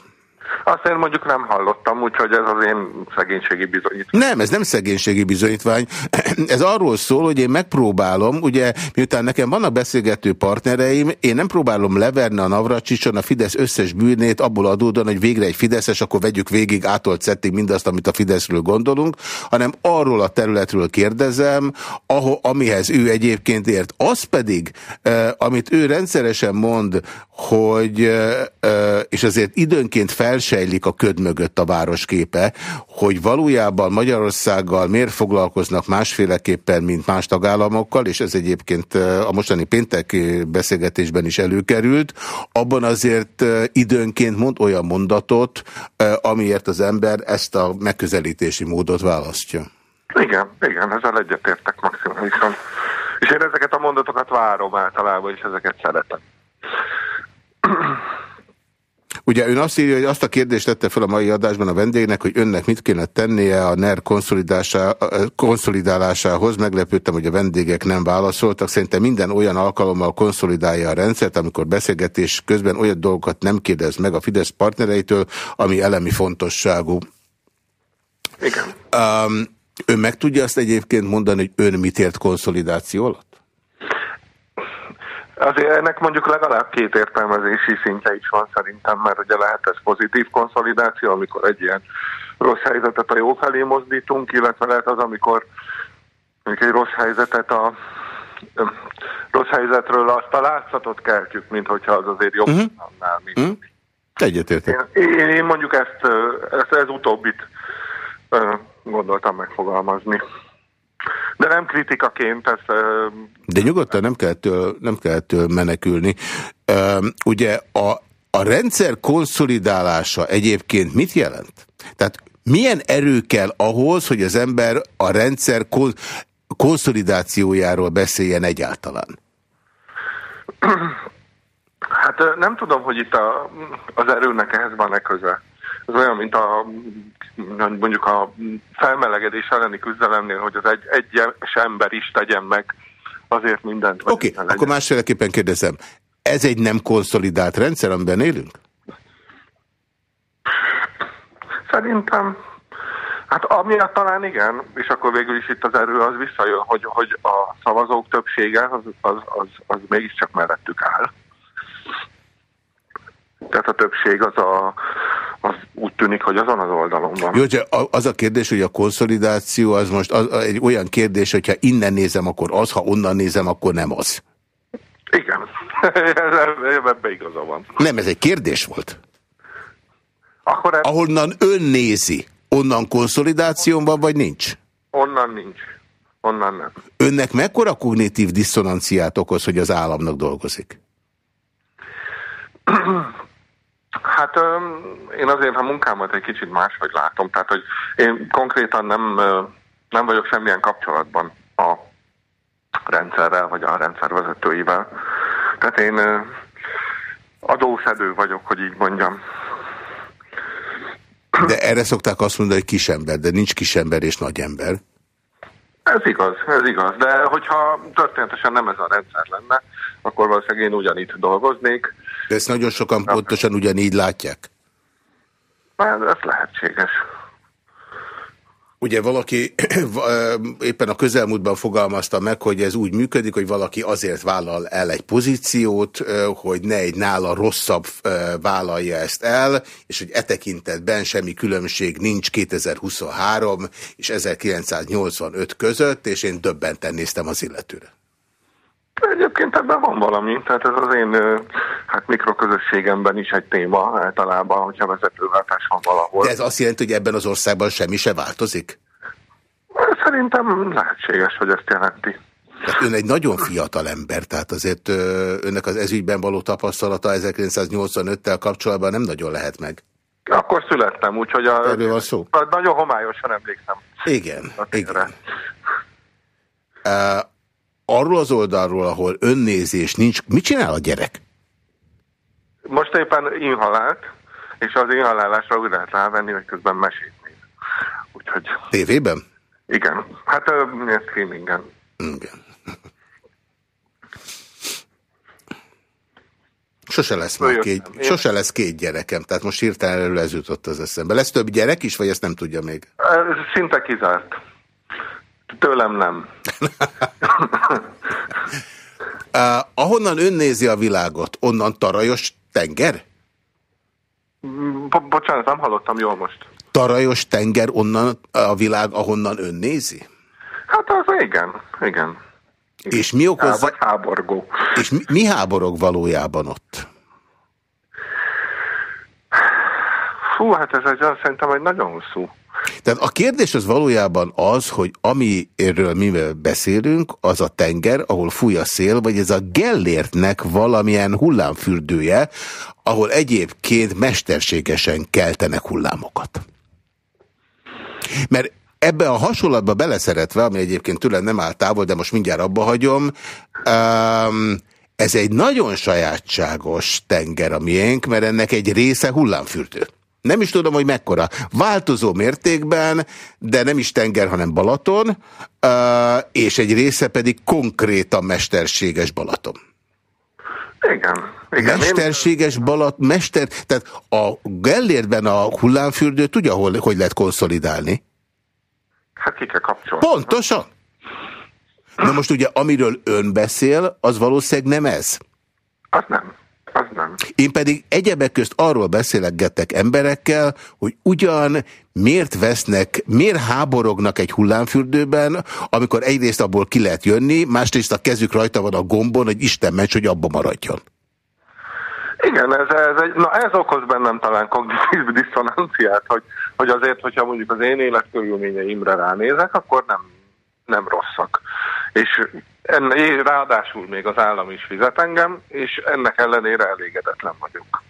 Azt én mondjuk nem hallottam, úgyhogy ez az én szegénységi bizonyítvány. Nem, ez nem szegénységi bizonyítvány. [CLEARS THROAT] Ez arról szól, hogy én megpróbálom, ugye miután nekem vannak beszélgető partnereim, én nem próbálom leverni a Navracsicson a Fidesz összes bűnét abból adódóan, hogy végre egy Fideszes, akkor vegyük végig átolt szettig mindazt, amit a Fideszről gondolunk, hanem arról a területről kérdezem, ahol, amihez ő egyébként ért. Az pedig, eh, amit ő rendszeresen mond, hogy, eh, és azért időnként felső sejlik a köd mögött a városképe, hogy valójában Magyarországgal miért foglalkoznak másféleképpen, mint más tagállamokkal, és ez egyébként a mostani péntek beszélgetésben is előkerült, abban azért időnként mond olyan mondatot, amiért az ember ezt a megközelítési módot választja. Igen, igen, ezzel egyetértek maximálisan. És én ezeket a mondatokat várom általában, és ezeket szeretem. Ugye ön azt írja, hogy azt a kérdést tette fel a mai adásban a vendégnek, hogy önnek mit kéne tennie a NER konszolidálásához. Meglepődtem, hogy a vendégek nem válaszoltak. Szerintem minden olyan alkalommal konszolidálja a rendszert, amikor beszélgetés közben olyan dolgokat nem kérdez meg a Fidesz partnereitől, ami elemi fontosságú. Igen. Um, ön meg tudja azt egyébként mondani, hogy ön mit ért konszolidáció alatt? Azért ennek mondjuk legalább két értelmezési szintje is van szerintem, mert ugye lehet ez pozitív konszolidáció, amikor egy ilyen rossz helyzetet a jó felé mozdítunk, illetve lehet az, amikor egy rossz helyzetet a rossz helyzetről azt a látszatot keltjük, mint hogyha az azért jobb uh-huh. annál, mint... Uh-huh. Egyetértek. Én, én, én mondjuk ezt, ezt ez utóbbit gondoltam megfogalmazni. De nem kritikaként, ez... De nyugodtan nem kell ettől, nem kell ettől menekülni. Ugye a, a rendszer konszolidálása egyébként mit jelent? Tehát milyen erő kell ahhoz, hogy az ember a rendszer kon konszolidációjáról beszéljen egyáltalán? Hát nem tudom, hogy itt a, az erőnek ehhez van-e köze. Ez olyan, mint a mondjuk a felmelegedés elleni küzdelemnél, hogy az egy, egyes ember is tegyen meg azért mindent. Oké, okay, akkor másféleképpen kérdezem. Ez egy nem konszolidált rendszer, amiben élünk? Szerintem, hát amiatt talán igen, és akkor végül is itt az erő az visszajön, hogy, hogy a szavazók többsége az, az, az, az mégiscsak mellettük áll. Tehát a többség az, a, az úgy tűnik, hogy azon az oldalon van. Jó, az a kérdés, hogy a konszolidáció az most az, egy olyan kérdés, hogyha innen nézem, akkor az, ha onnan nézem, akkor nem az. Igen, [LAUGHS] ebben igaza van. Nem, ez egy kérdés volt. Akkor eb... Ahonnan ön nézi, onnan konszolidáción van, vagy nincs? Onnan nincs. Onnan nem. Önnek mekkora kognitív diszonanciát okoz, hogy az államnak dolgozik? [CLEARS THROAT] Hát én azért a munkámat egy kicsit máshogy látom, tehát hogy én konkrétan nem, nem vagyok semmilyen kapcsolatban a rendszerrel, vagy a rendszervezetőivel. Tehát én adószedő vagyok, hogy így mondjam. De erre szokták azt mondani, hogy kisember, de nincs kisember és nagyember. Ez igaz, ez igaz. De hogyha történetesen nem ez a rendszer lenne, akkor valószínűleg én ugyanitt dolgoznék. De ezt nagyon sokan pontosan ugyanígy látják? Hát ez lehetséges. Ugye valaki [CLEARS THROAT] éppen a közelmúltban fogalmazta meg, hogy ez úgy működik, hogy valaki azért vállal el egy pozíciót, hogy ne egy nála rosszabb vállalja ezt el, és hogy e tekintetben semmi különbség nincs 2023 és 1985 között, és én döbbenten néztem az illetőre. Egyébként ebben van valami, tehát ez az én hát mikroközösségemben is egy téma általában, hogyha vezetőváltás van valahol. De ez azt jelenti, hogy ebben az országban semmi se változik? Szerintem lehetséges, hogy ezt jelenti. Tehát ön egy nagyon fiatal ember, tehát azért önnek az ezügyben való tapasztalata 1985-tel kapcsolatban nem nagyon lehet meg. Akkor születtem, úgyhogy a, Erről van szó? Nagyon homályosan emlékszem. Igen, igen. Uh, arról az oldalról, ahol önnézés nincs, mit csinál a gyerek? Most éppen inhalált, és az inhalálásra úgy lehet rávenni, hogy közben mesét néz. Úgyhogy... Tévében? Igen. Hát uh, streamingen. Igen. Sose lesz már két, sose lesz két gyerekem, tehát most hirtelen elő ez jutott az eszembe. Lesz több gyerek is, vagy ezt nem tudja még? Szinte kizárt. Tőlem nem. [LAUGHS] uh, ahonnan ön nézi a világot, onnan tarajos tenger? Bo bocsánat, nem hallottam jól most. Tarajos tenger onnan a világ, ahonnan ön nézi? Hát az igen, igen. És mi okozza... Vagy háborgó. És mi, mi háborog valójában ott? Fú, hát ez egy, szerintem egy nagyon hosszú tehát a kérdés az valójában az, hogy amiről mi beszélünk, az a tenger, ahol fúj a szél, vagy ez a Gellértnek valamilyen hullámfürdője, ahol egyébként mesterségesen keltenek hullámokat. Mert ebbe a hasonlatba beleszeretve, ami egyébként tőlem nem áll távol, de most mindjárt abba hagyom, um, ez egy nagyon sajátságos tenger a miénk, mert ennek egy része hullámfürdő. Nem is tudom, hogy mekkora. Változó mértékben, de nem is tenger, hanem Balaton, és egy része pedig konkrétan mesterséges Balaton. Igen. igen mesterséges Balat, mester, tehát a Gellértben a hullámfürdő tudja, hol, hogy lehet konszolidálni? Hát ki kell kapcsolni. Pontosan. Na most ugye, amiről ön beszél, az valószínűleg nem ez. Az nem. Az nem. Én pedig egyebek közt arról beszélgettek emberekkel, hogy ugyan miért vesznek, miért háborognak egy hullámfürdőben, amikor egyrészt abból ki lehet jönni, másrészt a kezük rajta van a gombon, hogy Isten ments, hogy abba maradjon. Igen, ez, ez, egy, na ez okoz bennem talán kognitív [LAUGHS] diszonanciát, hogy, hogy azért, hogyha mondjuk az én életkörülményeimre ránézek, akkor nem, nem rosszak. És enne, ráadásul még az állam is fizet engem, és ennek ellenére elégedetlen vagyok.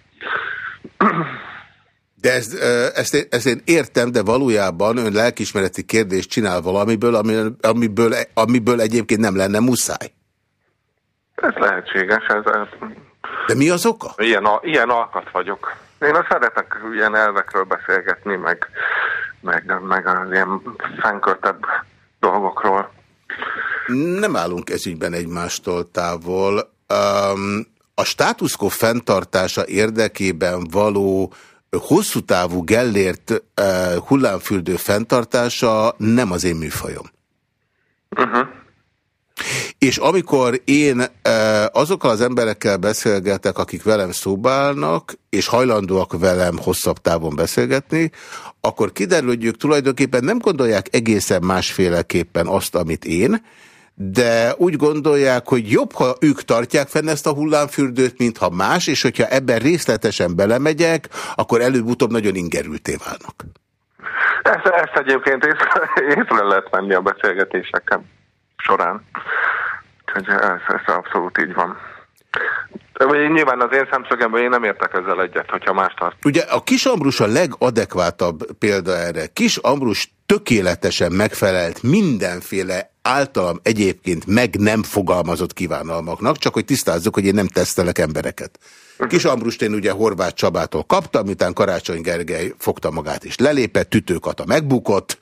De ezt, ezt, ezt én értem, de valójában ön lelkismereti kérdést csinál valamiből, amiből, amiből egyébként nem lenne muszáj. Ez lehetséges. Ez, ez... De mi az oka? Ilyen, a, ilyen alkat vagyok. Én a szeretek ilyen elvekről beszélgetni, meg, meg, meg az ilyen fennkörtebb dolgokról. Nem állunk ezügyben egymástól távol. Um, a státuszkó fenntartása érdekében való hosszú távú Gellért uh, hullámfürdő fenntartása nem az én műfajom. Uh -huh. És amikor én azokkal az emberekkel beszélgetek, akik velem szóbálnak, és hajlandóak velem hosszabb távon beszélgetni, akkor kiderül, hogy ők tulajdonképpen nem gondolják egészen másféleképpen azt, amit én, de úgy gondolják, hogy jobb, ha ők tartják fenn ezt a hullámfürdőt, mint ha más, és hogyha ebben részletesen belemegyek, akkor előbb-utóbb nagyon ingerülté válnak. Ezt, ezt egyébként észre, észre lehet menni a beszélgetéseken során. Úgyhogy ez, ez abszolút így van. Nyilván az én szemszögemben én nem értek ezzel egyet, hogyha más tart. Ugye a Kis Ambrus a legadekvátabb példa erre. Kis Ambrus tökéletesen megfelelt mindenféle általam egyébként meg nem fogalmazott kívánalmaknak, csak hogy tisztázzuk, hogy én nem tesztelek embereket. Kis Ambrust én ugye Horváth Csabától kaptam, miután Karácsony Gergely fogta magát és lelépett, tütőkata megbukott,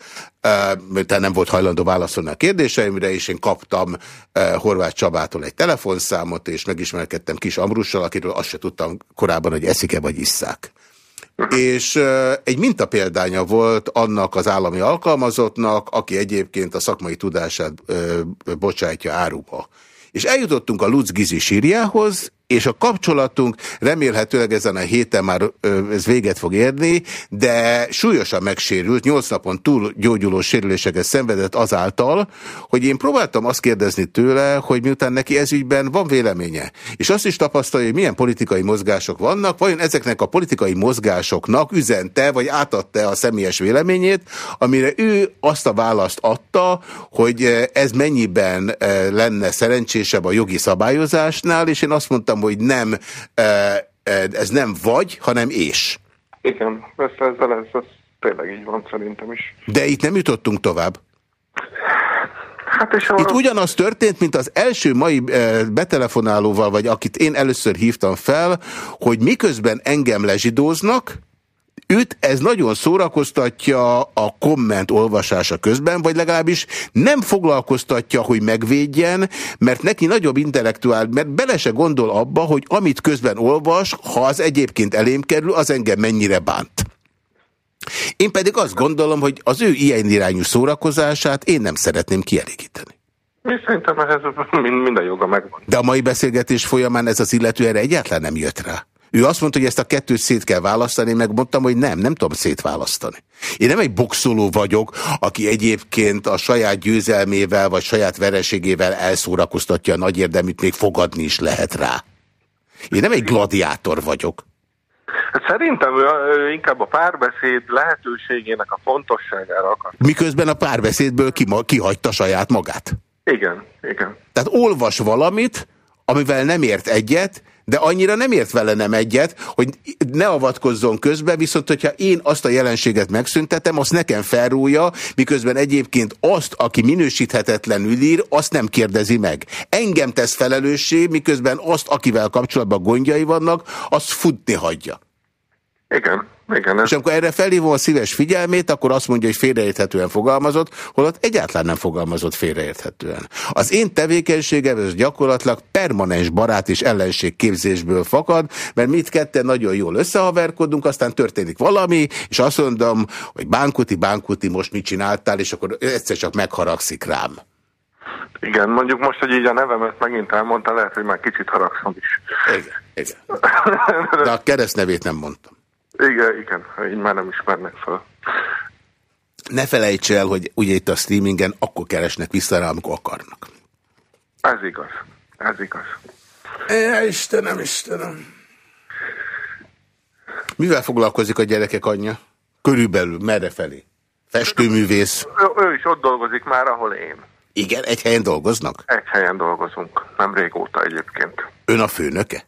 miután nem volt hajlandó válaszolni a kérdéseimre, és én kaptam Horváth Csabától egy telefonszámot, és megismerkedtem Kis Ambrussal, akiről azt se tudtam korábban, hogy eszik-e vagy isszák. És egy mintapéldánya volt annak az állami alkalmazottnak, aki egyébként a szakmai tudását bocsátja áruba. És eljutottunk a Lutz Gizi sírjához, és a kapcsolatunk remélhetőleg ezen a héten már ez véget fog érni, de súlyosan megsérült, nyolc napon túl gyógyuló sérüléseket szenvedett azáltal, hogy én próbáltam azt kérdezni tőle, hogy miután neki ezügyben van véleménye, és azt is tapasztalja, hogy milyen politikai mozgások vannak, vajon ezeknek a politikai mozgásoknak üzente, vagy átadta a személyes véleményét, amire ő azt a választ adta, hogy ez mennyiben lenne szerencsésebb a jogi szabályozásnál, és én azt mondtam, mondtam, hogy nem, ez nem vagy, hanem és. Igen, ezt ezzel ez, ez tényleg így van szerintem is. De itt nem jutottunk tovább. Hát és a... Itt ugyanaz történt, mint az első mai betelefonálóval, vagy akit én először hívtam fel, hogy miközben engem lezsidóznak, őt ez nagyon szórakoztatja a komment olvasása közben, vagy legalábbis nem foglalkoztatja, hogy megvédjen, mert neki nagyobb intellektuál, mert bele se gondol abba, hogy amit közben olvas, ha az egyébként elém kerül, az engem mennyire bánt. Én pedig azt gondolom, hogy az ő ilyen irányú szórakozását én nem szeretném kielégíteni. Mi szerintem ez minden joga megvan. De a mai beszélgetés folyamán ez az illető erre egyáltalán nem jött rá. Ő azt mondta, hogy ezt a kettőt szét kell választani, meg mondtam, hogy nem, nem tudom szétválasztani. Én nem egy boxoló vagyok, aki egyébként a saját győzelmével vagy saját vereségével elszórakoztatja a nagy érdeműt, még fogadni is lehet rá. Én nem egy gladiátor vagyok. Hát szerintem ő inkább a párbeszéd lehetőségének a fontosságára akar. Miközben a párbeszédből ki, kihagyta saját magát. Igen, igen. Tehát olvas valamit, amivel nem ért egyet, de annyira nem ért vele nem egyet, hogy ne avatkozzon közbe, viszont hogyha én azt a jelenséget megszüntetem, azt nekem felrúja, miközben egyébként azt, aki minősíthetetlenül ír, azt nem kérdezi meg. Engem tesz felelőssé, miközben azt, akivel kapcsolatban gondjai vannak, azt futni hagyja. Igen. Igen. És amikor erre felhívom a szíves figyelmét, akkor azt mondja, hogy félreérthetően fogalmazott, holott egyáltalán nem fogalmazott félreérthetően. Az én tevékenységem ez gyakorlatilag permanens barát és ellenség képzésből fakad, mert mit ketten nagyon jól összehaverkodunk, aztán történik valami, és azt mondom, hogy bánkuti, bánkuti, most mit csináltál, és akkor egyszer csak megharagszik rám. Igen, mondjuk most, hogy így a nevemet megint elmondta, lehet, hogy már kicsit haragszom is. Igen, igen. De a keresztnevét nem mondtam. Igen, igen, így már nem ismernek fel. Ne felejts el, hogy ugye itt a streamingen akkor keresnek vissza rá, amikor akarnak. Ez igaz, ez igaz. Ja, Istenem, Istenem. Mivel foglalkozik a gyerekek anyja? Körülbelül, merre felé? Festőművész? Ő, ő is ott dolgozik már, ahol én. Igen, egy helyen dolgoznak? Egy helyen dolgozunk, nem régóta egyébként. Ön a főnöke?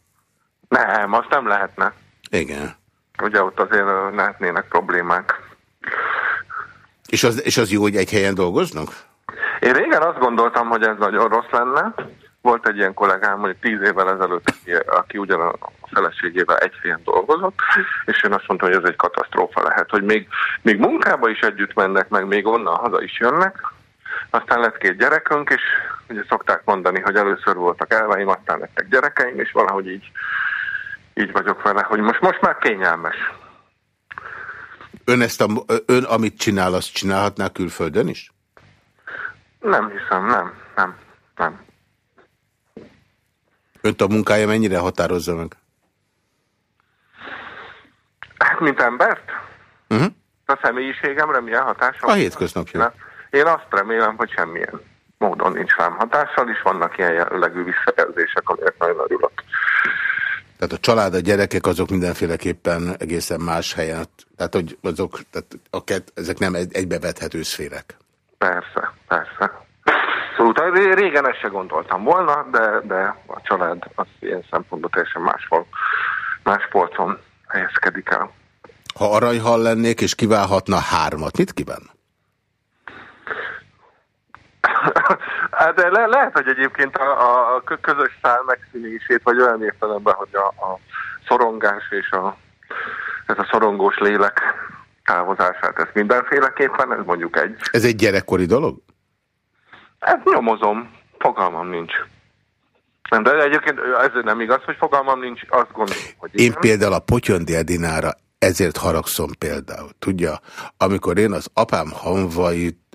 Nem, azt nem lehetne. Igen. Ugye ott azért lehetnének problémák. És az, és az jó, hogy egy helyen dolgoznak? Én régen azt gondoltam, hogy ez nagyon rossz lenne. Volt egy ilyen kollégám, hogy tíz évvel ezelőtt, aki ugyan a feleségével egy helyen dolgozott, és én azt mondtam, hogy ez egy katasztrófa lehet, hogy még, még munkába is együtt mennek, meg még onnan haza is jönnek, aztán lett két gyerekünk, és ugye szokták mondani, hogy először voltak elveim, aztán lettek gyerekeim, és valahogy így, így vagyok vele, hogy most, most már kényelmes. Ön, ezt a, ön, amit csinál, azt csinálhatná külföldön is? Nem hiszem, nem, nem, nem. Önt a munkája mennyire határozza meg? Hát, mint embert? Uh -huh. A személyiségemre milyen hatása? A hétköznapja. Én azt remélem, hogy semmilyen módon nincs rám hatással, és vannak ilyen jellegű visszajelzések, amelyek nagyon örülök. Tehát a család, a gyerekek azok mindenféleképpen egészen más helyen, tehát hogy azok, tehát a kett, ezek nem egybevethető szférek. Persze, persze. Szóval régen ezt se gondoltam volna, de, de a család az ilyen szempontból teljesen máshol, más polcon helyezkedik el. Ha aranyhal lennék, és kiválhatna hármat, mit kíván? [LAUGHS] Hát, le, lehet, hogy egyébként a, a közös szál megszűnését, vagy olyan értelemben, hogy a, a szorongás és a, ez a szorongós lélek távozását, ez mindenféleképpen, ez mondjuk egy. Ez egy gyerekkori dolog? Hát nyomozom, fogalmam nincs. Nem, de egyébként ez nem igaz, hogy fogalmam nincs, azt gondolom, hogy igen. Én például a Potyondéldinára ezért haragszom például. Tudja, amikor én az apám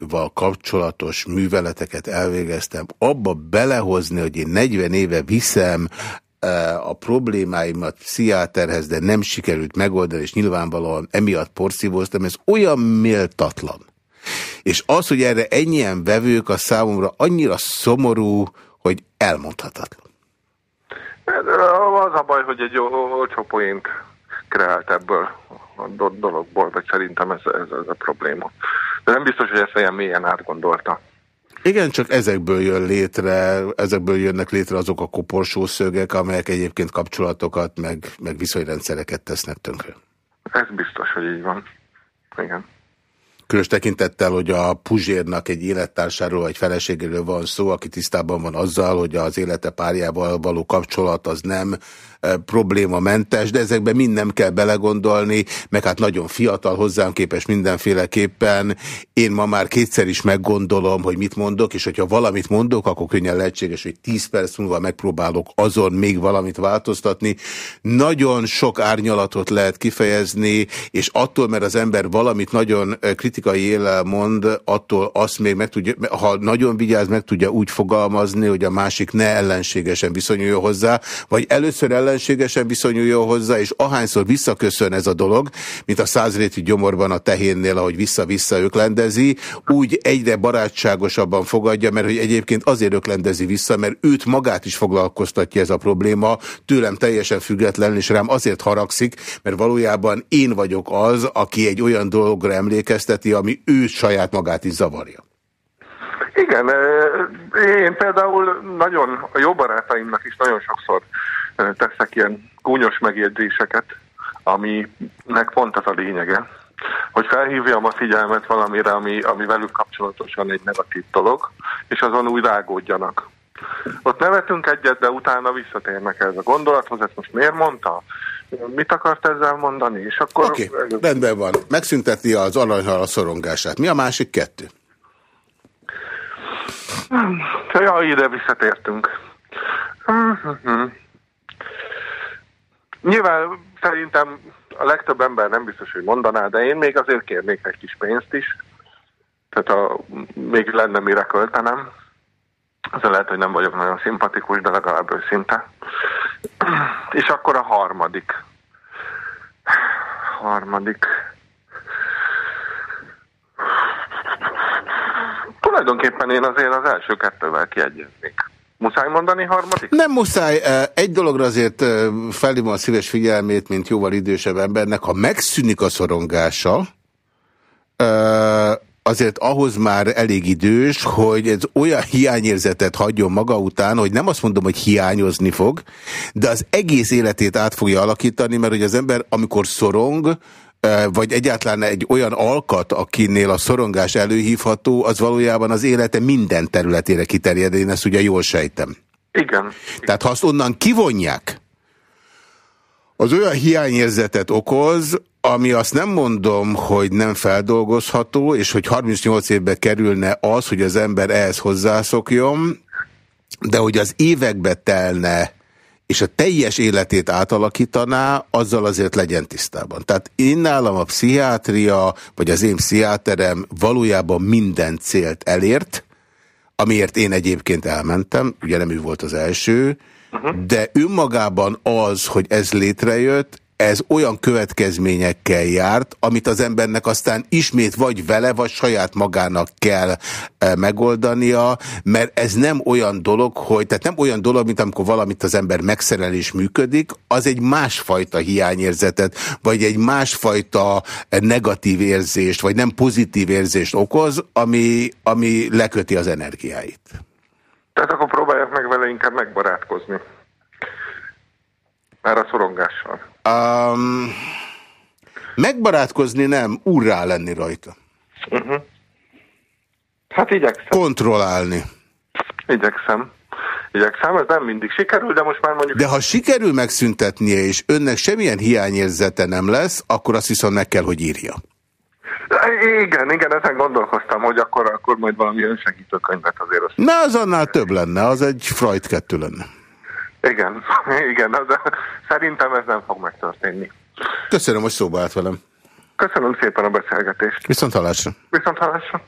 hanvaival kapcsolatos műveleteket elvégeztem, abba belehozni, hogy én 40 éve viszem eh, a problémáimat pszichiáterhez, de nem sikerült megoldani, és nyilvánvalóan emiatt porszívóztam, ez olyan méltatlan. És az, hogy erre ennyien vevők, a számomra annyira szomorú, hogy elmondhatatlan. Az a baj, hogy egy olcsó poént kreált ebből a dologból, vagy szerintem ez, ez, ez a probléma. De nem biztos, hogy ezt olyan mélyen átgondolta. Igen, csak ezekből jön létre, ezekből jönnek létre azok a koporsó szögek, amelyek egyébként kapcsolatokat, meg, meg viszonyrendszereket tesznek tönkre. Ez biztos, hogy így van. Igen. Különös tekintettel, hogy a Puzsérnak egy élettársáról vagy feleségéről van szó, aki tisztában van azzal, hogy az élete párjával való kapcsolat az nem problémamentes, de ezekben mind nem kell belegondolni, meg hát nagyon fiatal hozzám képes mindenféleképpen. Én ma már kétszer is meggondolom, hogy mit mondok, és hogyha valamit mondok, akkor könnyen lehetséges, hogy 10 perc múlva megpróbálok azon még valamit változtatni. Nagyon sok árnyalatot lehet kifejezni, és attól, mert az ember valamit nagyon kritikai élel mond, attól azt még meg tudja, ha nagyon vigyáz, meg tudja úgy fogalmazni, hogy a másik ne ellenségesen viszonyuljon hozzá, vagy először ellen ellenségesen viszonyuljon hozzá, és ahányszor visszaköszön ez a dolog, mint a százréti gyomorban a tehénnél, ahogy vissza-vissza öklendezi, úgy egyre barátságosabban fogadja, mert hogy egyébként azért öklendezi vissza, mert őt magát is foglalkoztatja ez a probléma, tőlem teljesen független, és rám azért haragszik, mert valójában én vagyok az, aki egy olyan dologra emlékezteti, ami ő saját magát is zavarja. Igen, én például nagyon, a jó barátaimnak is nagyon sokszor teszek ilyen gúnyos megjegyzéseket, aminek pont az a lényege, hogy felhívjam a figyelmet valamire, ami, ami velük kapcsolatosan egy negatív dolog, és azon úgy rágódjanak. Ott nevetünk egyet, de utána visszatérnek ez a gondolathoz, ezt most miért mondta? Mit akart ezzel mondani? És akkor... Oké, okay, rendben van. Megszünteti az aranyhal szorongását. Mi a másik kettő? Ja, ide visszatértünk. Nyilván szerintem a legtöbb ember nem biztos, hogy mondaná, de én még azért kérnék egy kis pénzt is. Tehát a, még lenne mire költenem. az lehet, hogy nem vagyok nagyon szimpatikus, de legalább őszinte. És akkor a harmadik. Harmadik. Tulajdonképpen én azért az első kettővel kiegyeznék. Muszáj mondani harmadik? Nem muszáj. Egy dologra azért felhívom a szíves figyelmét, mint jóval idősebb embernek. Ha megszűnik a szorongása, azért ahhoz már elég idős, hogy ez olyan hiányérzetet hagyjon maga után, hogy nem azt mondom, hogy hiányozni fog, de az egész életét át fogja alakítani, mert hogy az ember, amikor szorong, vagy egyáltalán egy olyan alkat, akinél a szorongás előhívható, az valójában az élete minden területére kiterjed, én ezt ugye jól sejtem. Igen. Tehát ha azt onnan kivonják, az olyan hiányérzetet okoz, ami azt nem mondom, hogy nem feldolgozható, és hogy 38 évbe kerülne az, hogy az ember ehhez hozzászokjon, de hogy az évekbe telne, és a teljes életét átalakítaná, azzal azért legyen tisztában. Tehát én nálam a pszichiátria, vagy az én pszichiáterem valójában minden célt elért, amiért én egyébként elmentem, ugye nem ő volt az első, uh -huh. de önmagában az, hogy ez létrejött, ez olyan következményekkel járt, amit az embernek aztán ismét vagy vele, vagy saját magának kell e, megoldania, mert ez nem olyan dolog, hogy, tehát nem olyan dolog, mint amikor valamit az ember megszerelés működik, az egy másfajta hiányérzetet, vagy egy másfajta negatív érzést, vagy nem pozitív érzést okoz, ami, ami leköti az energiáit. Tehát akkor próbálják meg vele inkább megbarátkozni. Már a szorongással. Um, megbarátkozni nem, úrrá lenni rajta. Uh -huh. Hát igyekszem. Kontrollálni. Igyekszem. Igyekszem, ez nem mindig sikerül, de most már mondjuk... De ha sikerül megszüntetnie, és önnek semmilyen hiányérzete nem lesz, akkor azt viszont meg kell, hogy írja. Igen, igen, ezen gondolkoztam, hogy akkor, akkor majd valami önsegítő könyvet azért... Azt... Na, az annál több lenne, az egy Freud kettő lenne. Igen, [LAUGHS] igen, de szerintem ez nem fog megtörténni. Köszönöm, hogy szóba állt velem. Köszönöm szépen a beszélgetést. Viszont hallásra. Viszont hallásra.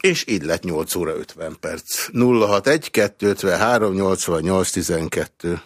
És így lett 8 óra 50 perc. 061 253 88 12.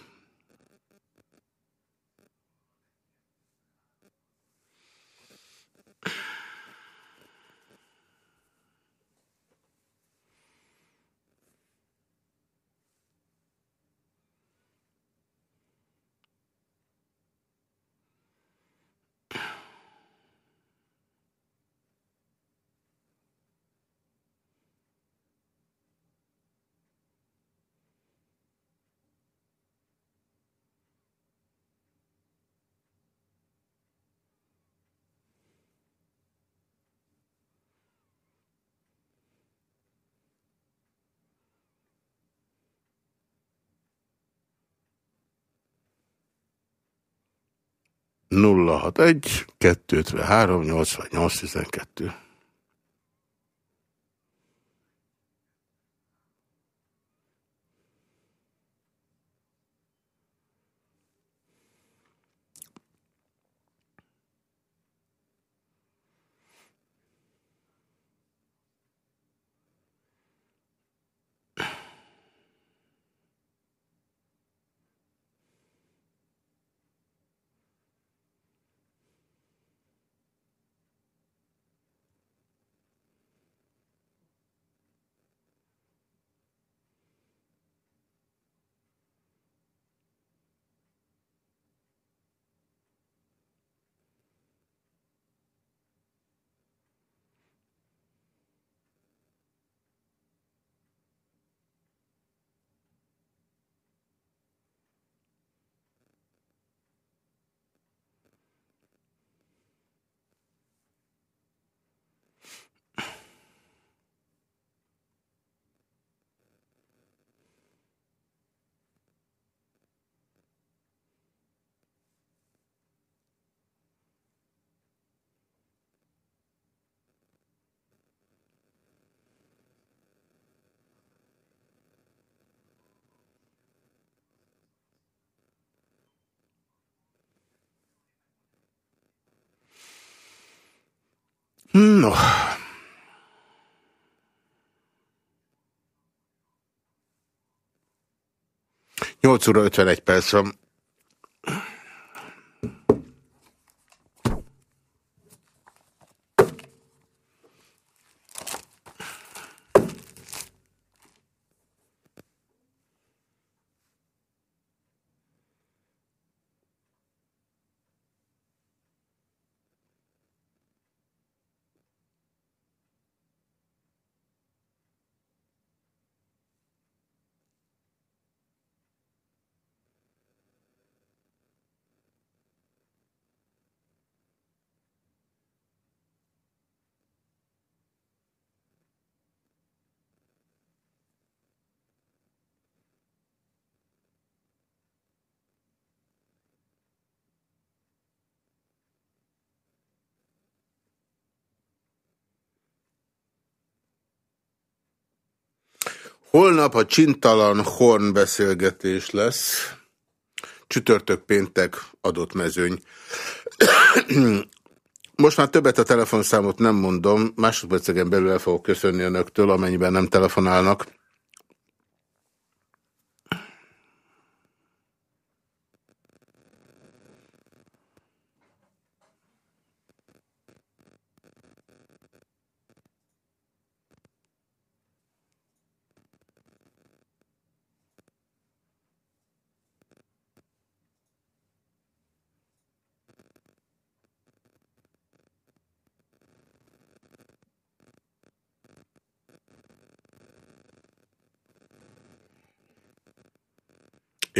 061 253 88 12. No. Nyolc óra ötvenegy perc van. Holnap a csintalan horn beszélgetés lesz. Csütörtök péntek adott mezőny. Most már többet a telefonszámot nem mondom, másodpercegen belül el fogok köszönni önöktől, amennyiben nem telefonálnak.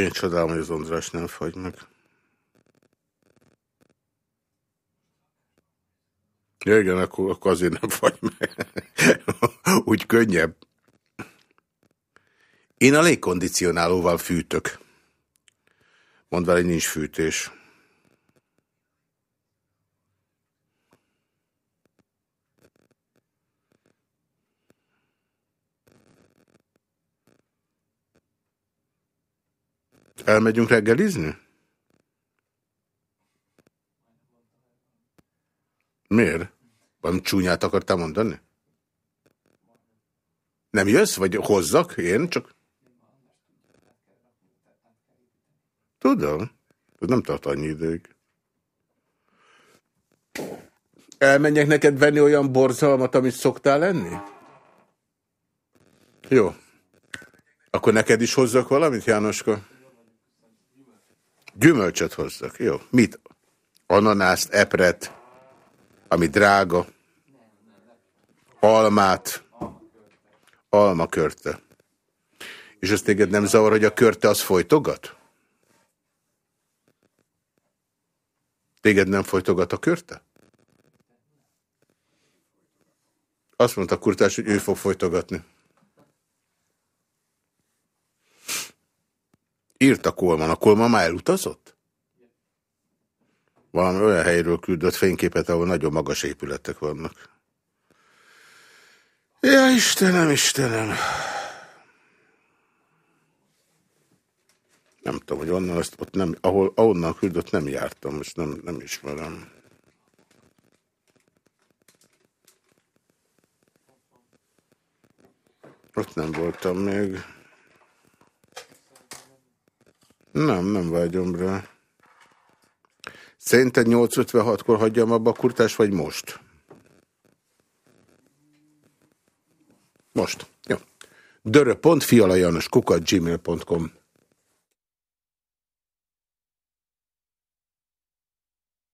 Én csodálom, hogy az András nem fagy meg. Ja, igen, akkor, akkor azért nem fagy meg. [LAUGHS] Úgy könnyebb. Én a légkondicionálóval fűtök. Mondd vele, hogy nincs fűtés. Elmegyünk reggelizni? Miért? Valami csúnyát akartál mondani? Nem jössz, vagy hozzak? Én csak... Tudom. Ez nem tart annyi ideig. Elmenjek neked venni olyan borzalmat, amit szoktál lenni? Jó. Akkor neked is hozzak valamit, Jánoska? Gyümölcsöt hozzak, jó. Mit? Ananászt, epret, ami drága. Almát. Alma körte. És azt téged nem zavar, hogy a körte az folytogat? Téged nem folytogat a körte? Azt mondta Kurtás, hogy ő fog folytogatni. Írt a Kolman. A Kolman már elutazott? Valami olyan helyről küldött fényképet, ahol nagyon magas épületek vannak. Ja, Istenem, Istenem! Nem tudom, hogy onnan azt ott nem, ahol, ahonnan küldött nem jártam, most nem, nem ismerem. Ott nem voltam még. Nem, nem vágyom rá. Szerinted 8.56-kor hagyjam abba a kurtás, vagy most? Most. Jó. Dörö.fialajanos kukat gmail.com